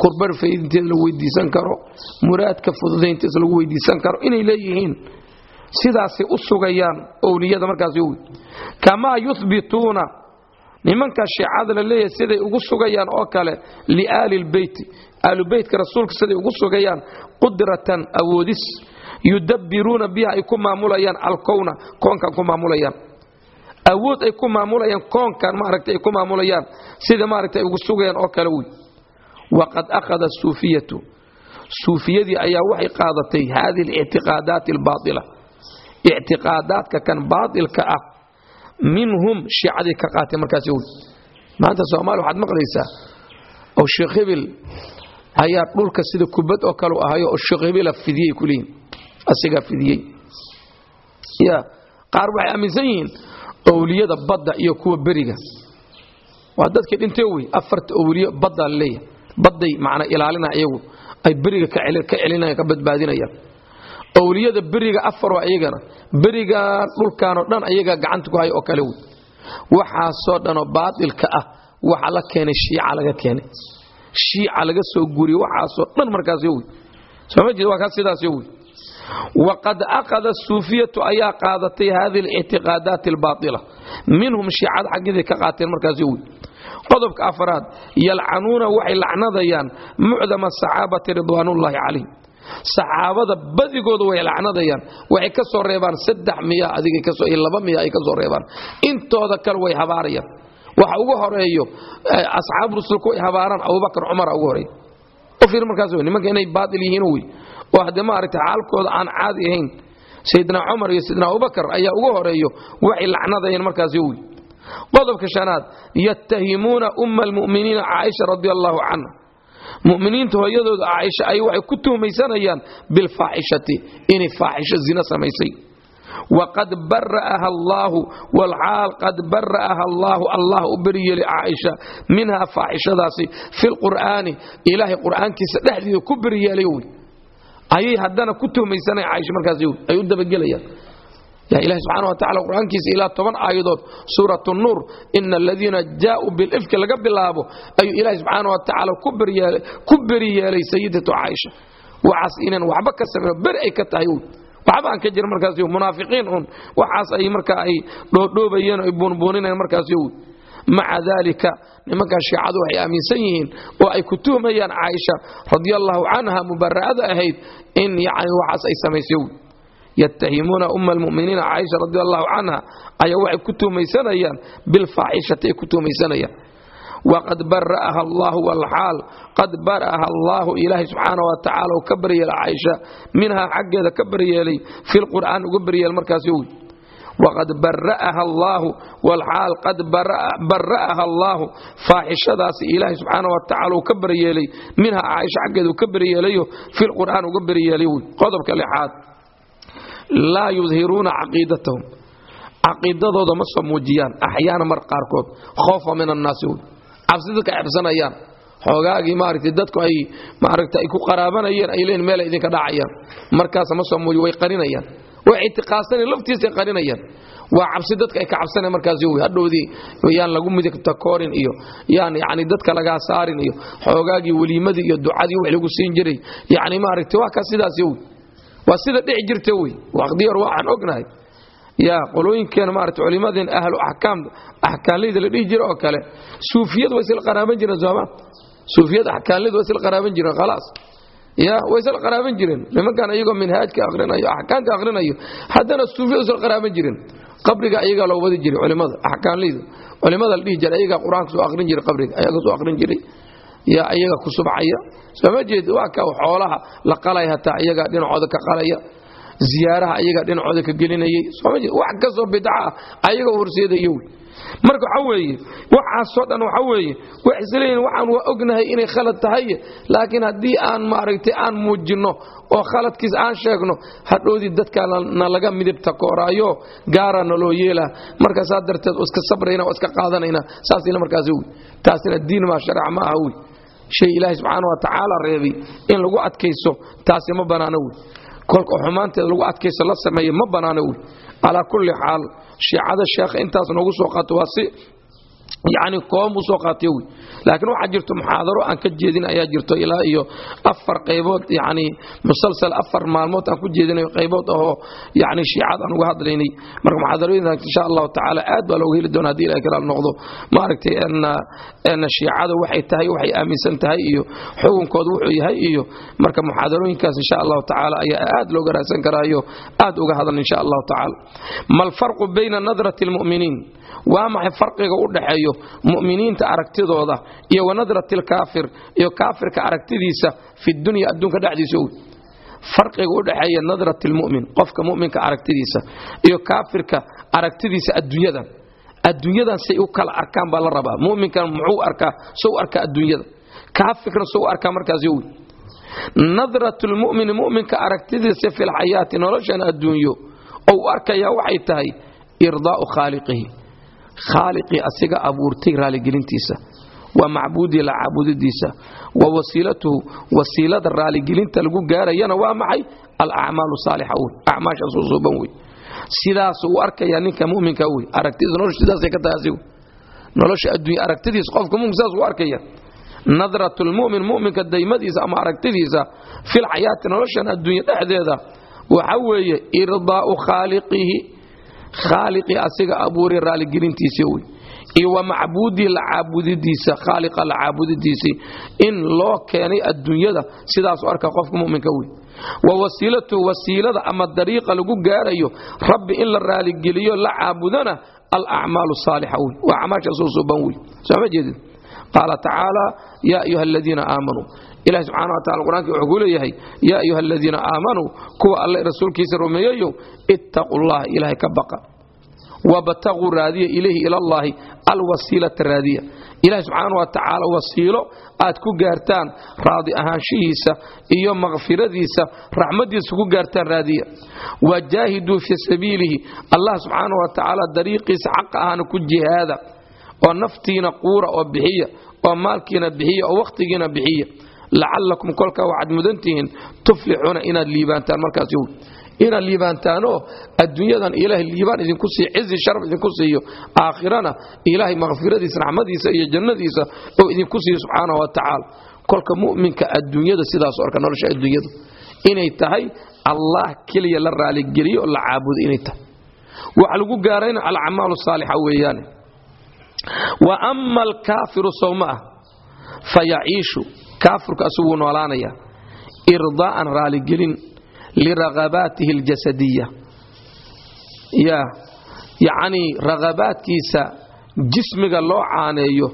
kurbar faydinteeda lagu weydiisan karo muraadka fududayntiisa lagu weydiisan karo inay leeyihiin. Sidaasay u sugayaan nimanka shiicada la leeyahay siday ugu sugayaan oo kale liaali lbeyti aalubeytka rasuulka siday ugu sugayaan qudratan awoodis. Yudabbiruuna biha ay ku maamulayaan alkowna koonkan ku maamulayaan. Awood ay ku maamulayaan koonkan maaragta ay ku maamulayaan. Sida maaragta ay ugu sugayaan oo kale wey. Waqad akhada suufiyatu. Suufiyadii ayaa waxay qaadatay hadihi alictiqaadaati albaaila ictiqaadaadka kan baailka ah minhum shiicaday ka qaateen markaas wey maanta soomaaliya waxaad maqlaysaa oo sheekh ayaa dhulka sida kubad oo kale ahayo oo sheekh hebela fidiyey kuleeyihin asigaa fidiyey. Ya qaar waxay aaminsan yihiin owliyada badda iyo kuwa beriga. Waa dadkii dhintee wey afarta owliyo baddaa la leeyahay badday macnaa ilaalina iyagu. Ay beriga ka celinayaan ka badbaadinayaan owliyada beriga afaroo ayagana berigan dhulkaanoo dhan ayagaa gacanta ku haya oo kale wey. Waxaasoo dhanoo baatilka ah waxa la keenay shiica laga keenay. Shiica laga soo guuriyey waxaasoo dhan markaas wey. Sooma jeed waa kaas sidaas wey. Waqad akhada suufiyatu ayaa qaadatay hadihi alictiqaadaati albaaila minhum shiicada xaggiday ka qaateen markaas wey. Qodobka afraad yalcanuuna waxay lacnadayaan mucdama asaxaabati ridwaanullaahi calayhim saxaabada badigooda way lacnadayaan waxay ka soo reebaan saddex miya adiga iyo laba miya ay ka soo reebaan. Intooda kale way habaarayaan. Waxa ugu horeeyo asxaab rusulku way habaaraan abubakar cumara ugu horreeya u markaas wey nimanka inay baatil yihiin wey oo haddee maaragtay xaalkooda aan caadi ahayn sayidina cumar iyo sayidina abubakar ayaa ugu horeeyo waxay lacnadayaan markaasi wey qodobka shanaad yattahimuuna umma almu'miniina caaisha radi allaahu canha muminiinta hooyadooda caaisha ay waxay ku tuhmaysanayaan bilfaaxishati inay faaxisho zina samaysay. Waqad bara'aha allaahu walxaal qad bara'aha allaahu allah u beryeelay caaisha minhaa faaxishadaasi fi lqur'aani ilaahay qur'aankiisa dhexdiida ku beryeelay wey. Ayay haddana ku tuhmaysanaya caaisha markaas ay u dabagelayaan. ya ilahi subxana watacala qur'aankiisa ilaa toban aayadood suurat nuur ina aladiina jaauu bilifki laga bilaabo ayuu ilaahi subxaana watacaala ku beri yeelay sayidatu caaisha waxaas inaan waxba ka sameyno beri ay ka tahay waxba aan ka jirin markaas munaafiqiin un waxaas ay markaa ay dhoodhoobayeen ay buunbuuninayeen markaas maca daalika nimankaa shiicadu waxay aaminsan yihiin oo ay ku tuhmayaan caaisha radi allahu canha mubara'ada ahayd in yani waxaas ay samaysay yatahimuuna umma almuminiina caaisha radi allahu canha ayaa waxay ku tuhmaysanayaan bilfaaxishati ay ku tuhmaysanayaan waqad bara'aha allahu walxaal qad bara'aha allahu ilaahay subxaana wa tacala uu ka baryeelay caaisha minhaa xaggeeda ka baryeelay fi lqur'aan uga baryeel markaasi wy waqad bara'aha allaahu walxaal qad bara'aha allaahu faaxishadaasi ilaahay subxaana wa tacala uu ka baryeelay minha caaisha xaggeeda uu ka baryeelayo filqur'aan uga baryeelay wy qodobka lixaad laa yudhiruuna caqiidatahum. Caqiidadooda ma soo muujiyaan. Axyaana mar qaarkood khoofa min annaasi wy cabsi dadka cabsanayaan. Xoogaagii maaragtay dadku ay maaragtay ay ku qaraabanayeen ay leen meel idinka dhacayaan. Markaas ma soo muuji way qarinayaan. Way ictiqaadsanayaan laftiisay qarinayaan. Waa cabsi dadka ay ka cabsanayaan markaas wey hadhowdii. Yaan lagu midigta koorin iyo yaan yacni dadka lagaa saarin iyo xoogaagii weliimadii iyo ducadii wax lagu siin jiray. Yacni maaragtay waa ka sidaas wey waa sida dhici jirta wey. Waqdii hor waxaan ognahay. Yaa qolooyinkeena maarata culimadeen ahlu axkaam axkaanleyda la dhihi jira oo kale suufiyad way isla qaraaban jireen sooma suufiyad axkaanleyda way isla qaraaban jireen khalaas. Ya way isla qaraaban jireen. Nimankan iyagoo minhaajka akhrinayo axkaamka akhrinayo haddana suufiyad isla qaraaban jireen. Qabriga ayagaa loo wadi jiray culimada axkaanleyda. Culimada la dhihi jiray ayagaa qur'aanka soo akhrin jiray qabriga ayaga soo akhrin jiray yaa ayaga ku subcaya. Sooma jeed waa ka xoolaha la qalaya hataa iyagaa dhinacooda ka qalaya. Ziyaaraha ayagaa dhinacooda ka gelinayay. Wax kastoo bidca ayagoo horseedaya wy marka waxa weeye waxaasoo dhan waxa weeye waxay isleeyihin waxaan waa ognahay inay khalad tahay. Laakiin haddii aan maaragtay aan muujinno oo khaladkiis aan sheegno hadhowdii dadka laga midibta kooraayo gaara naloo yeelaa marka saa darteed iska sabrayna oo iska qaadanayna. Saasina markaas wy taasina diin maa sharca ma wy shay ilaahay subxaana wa tacaala reebay in lagu adkayso taasi ma bannaano wey kolka xumaanteeda lagu adkayso la sameeya ma bannaano wey calaa kulli xaal shiicada sheekha intaas noogu soo qaato waa si yacni koom u soo qaatay wey laakiin waxaa jirto muxaadaro aan ka jeedin ayaa jirto ilaa iyo afar qaybood yacni musalsal afar maalmood aan ku jeedinayo qaybood ahoo yacni shiicad aan uga hadlaynay. Marka muxaadarooyinkaas insha allahu tacaala aad baa looga heli doona haddii ilahay kalaal noqdo. Maaragtay na shiicada waxay tahay waxay aaminsan tahay iyo xukunkooda wuxuu yahay iyo marka muxaadarooyinkaas insha allahu tacaala ayaa aad looga raadsan karaayo aad uga hadlan insha allahu tacaala. Ma alfarqu bayna nadrati almu'miniin waa maxay farqiga u dhaxeeyo mu'miniinta aragtidooda iyo wanadrati alkaafir iyo kaafirka aragtidiisa fi dunya adduunka dhexdiisa ow. Farqiga u dhaxeeya nadrati almu'min qofka mu'minka aragtidiisa iyo kaafirka aragtidiisa adduunyadan. Adduunyadan say u kala arkaan baa la rabaa. Mu'minkan muxuu arkaa? Sow arkaa adduunyada. Kaafirkana sow arkaa markaas yow nadratu lmu'mini mu'minka aragtidiisa fi lxayaati noloshan adduunyo. Ou arkayaa waxay tahay irdaa'u khaaliqihi khaaliqii asiga abuurtay raaligelintiisa waa macbuudii la caabudidiisa wa wasiilatuhu wasiilada raaligelinta lagu gaarayana waa maxay? Alacmaalu saalixa wey acmaasha suusuuban wey. Sidaasuu u arkayaa ninka muminka wey. Aragtidiisa nolosha sidaasay ka tahay asigu. Nolosha adduunya aragtidiisa qofka muminka sidaas u arkaya nadratu lmu'min mu'minka daymadiisa ama aragtidiisa fil xayaati noloshan adduunya dhexdeeda waxa weeye irdaa'u khaaliqihi khaaliqii asiga abuuray raaligelintiisa wey iyo wa macbuudii la caabudidiisa khaaliqa la caabudidiisii in loo keenay adduunyada sidaasu arka qofka muminka wey wa wasiilatuhu wasiilada ama dariiqa lagu gaarayo rabbi in la raaligeliyo la caabudana alacmaalu saalixa wey waa acmaasha suusuuban wey sooma jeedid qaala tacaala yaa ayuha aladiina aamanuu ilahi subxana wa tacala qur'aanka wuxuu ku leeyahay yaa ayuha aladiina aamanuu kuwa alle rasuulkiisa rumeeyayow ittaquu llaha ilaahay ka baqa. Wabtaguu raadiya ilayhi ilallaahi alwasiilata raadiya. Ilahi subxaana wa wasiilo aad ku gaartaan raadi ahaanshihiisa iyo makfiradiisa raxmadiisa ku gaartaan raadiya. Wajaahiduu fii sabiilihi allah subxaana wa dariiqiisa xaqa ahana ku jihaada oo naftiina quura oo bixiya oo maalkiina bixiya oo wakhtigiina bixiya lacallakum kolkaa waxaad mudantihiin tuflixuuna inaad liibaantaan markaas yow inaad liibaantaanoo adduunyadan ilaahay liibaan idinku siiyo cizi sharaf idinku siiyo aakhirana ilaahay makfiradiisa raxmadiisa iyo jannadiisa oo idinku siiyo subxaanahu wa tacaala kolka mu'minka adduunyada sidaas arka nolosha adduunyadu inay tahay allah keliya la raaligeliyo oo la caabudo inay tahay waxa lagu gaarayna alacmaalu saalixa weeyaane wa ama alkaafiru sowma ah fa yaciishu kaafirku asuguu noolaanaya irdaa'an raaligelin liragabaatihi aljasadiya. Ya yacnii ragabaadkiisa jismiga loo caaneeyo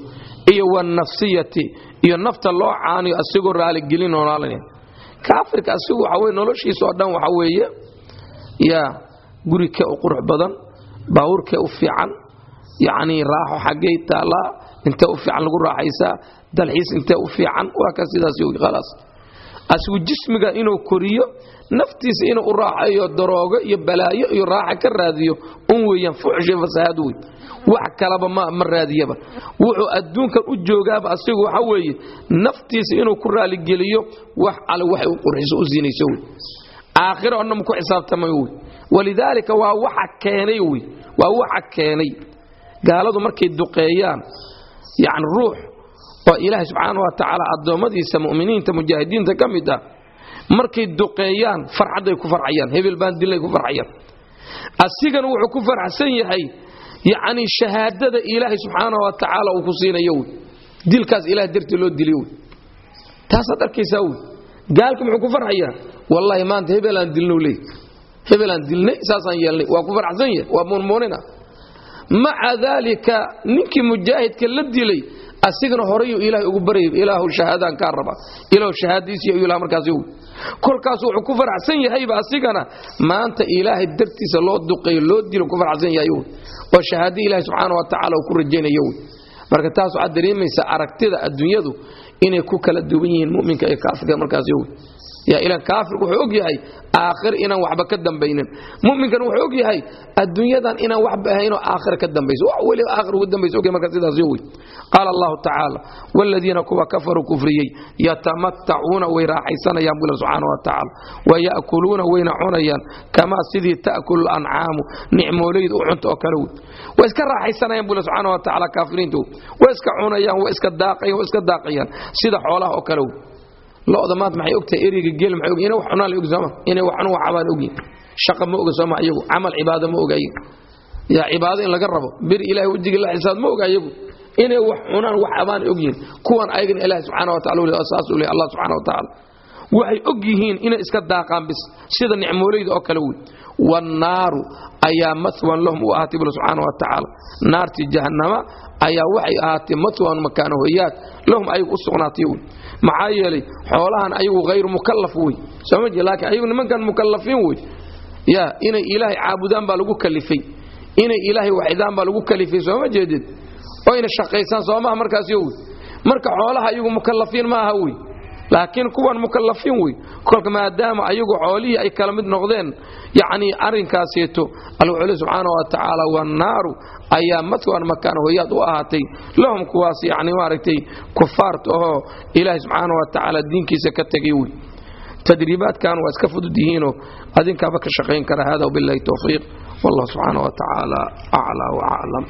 iyo wanafsiyati iyo nafta loo caanayo asigoo raaligelin noolaalaya kaafirka asigu waxa weye noloshiisa oo dhan waxa weeye ya guri ka u qurux badan baabuurkee u fiican yacnii raaxo xaggay taallaa intee u fiican lagu raaxaysaa dalxiis intee u fiican waa ka sidaas asigu jismiga inuu koriyo naftiisa inuu raaxayo daroogo iyo balaayo iyo raaxa ka raadiyo un weeyaan fuxshi fasahaad wey wax kalaba ma raadiyaba. Wuxuu adduunkan u joogaaba asigu waxa weeye naftiisa inuu ku raaligeliyo wax alle waxay u qurxiso u siinayso wey aakhiro o dhan ku xisaabtamayo wey walidaalika waa waxa keenay wey waa waxa keenay. Gaaladu markay duqeeyaan yacni ruux oo ilaahay subxaana wa tacaala addoommadiisa mu'miniinta mujaahidiinta ka mid ah markay duqeeyaan farxadday ku farxayaan hebel baan dilay ku farxayaan. Asigana wuxuu ku farxsan yahay yacni shahaadada ilaahay subxaana wa tacaala uu ku siinayo wey dilkaas ilaah dartii loo diliy wey taasaad arkaysaa wey gaalka muxuu ku farxayaa? Wallaahi maanta hebelaan dilnow leey. Hebelaan dilnay saasaan yeelnay. Waa ku farxsan yahay waa muunmuunina maca daalika ninkii mujaahidka la dilay asigana horayuu ilaahay ugu baryay ilaahu shahaadaan kaa raba. Ilaahu shahaadiisiyo ilaah markaas yow kolkaas wuxuu ku faraxsan yahayba asigana maanta ilaahay dartiisa loo duqeeyo loo dilo ku faraxsan yahay oo shahaado ilaahay subxaana wa tacaala uu ku rajaynayo marka taas waxaad dareemaysaa aragtida adduunyadu inay ku kala duwan yihiin mu'minka iyo kaafirka markaas kaafirku wuxuu og yahay aakhir inaan waxba ka dambaynin. Mu'minkana wuxuu og yahay adduunyadan inaan waxba ahaynoo aakhira ka dambayso. Wax weliba aakhir ugu dambayso ogyahay marka sidaas yo wey qaala allahu tacaala waaladiina kuwa kafaruu kufriyey yatamattacuuna way raaxaysanayaan bula subxaana wa tacaala. Waya'kuluuna wayna cunayaan kamaa sidii ta'kulu lancaamu nicmoolayda u cunta oo kale wey way iska raaxaysanayaan bula subxaana wa tacaala kaafiriintu. Way iska cunayaan way iska daaqayaan way iska daaqayaan sida xoolaha oo kale wey lo'da maad maxay ogtahay? Eriga geel maxay ogyihiin inay wax cunaan la og sooma. Inay wax cunaan waxbaan ogyihiin shaqa ma oga sooma iyagu. Camal cibaado ma oga iyagu. Yaa cibaado in laga rabo. Bir ilaahay wejigii la xisaab ma oga iyagu. Inay wax cunaan wax abaan ogyihiin kuwan ayagana ilaahay subxaana wa taala weli saas u leeyahay allah subxaana wa waxay og yihiin inay iska daaqaan bis. Sida nicmoolayda oo kale wey. Wannaaru ayaa mathwan lahum u ahaatay bula subxaana wa naartii jahannama ayaa waxay ahaatay mathwan makaano lahum ayagu u sugnaatay wey maxaa yeelay xoolahan ayagu hayru mukallaf wey sooma jee laakiin ayagu nimankan mukallafiin wey ya inay ilaahay caabudaan baa lagu kalifay. Inay ilaahay waxidaan baa lagu kalifay sooma jeedid? Oo ina shaqaysaan soomaha markaas yo wey marka xoolaha ayagu mukallafiin ma aha wey laakiin kuwan mukallafiin wey kolka maadaama ayagu xoolihii ay kala mid noqdeen yacnii arrinkaaseeto alla wuxuu le subxaana wa tacaala wannaaru ayaa matwan makaan hoyaad u ahaatay. Lahum kuwaas yacni maaragtay kufaarta ahoo ilaahay subxaana wa diinkiisa ka tegay wey. Tadriibaadkan waa iska fudud yihiinoo adinkaaba ka shaqayn kara hada wabillahi towfiiq wallah subxaana wa tacaala aclaa waclam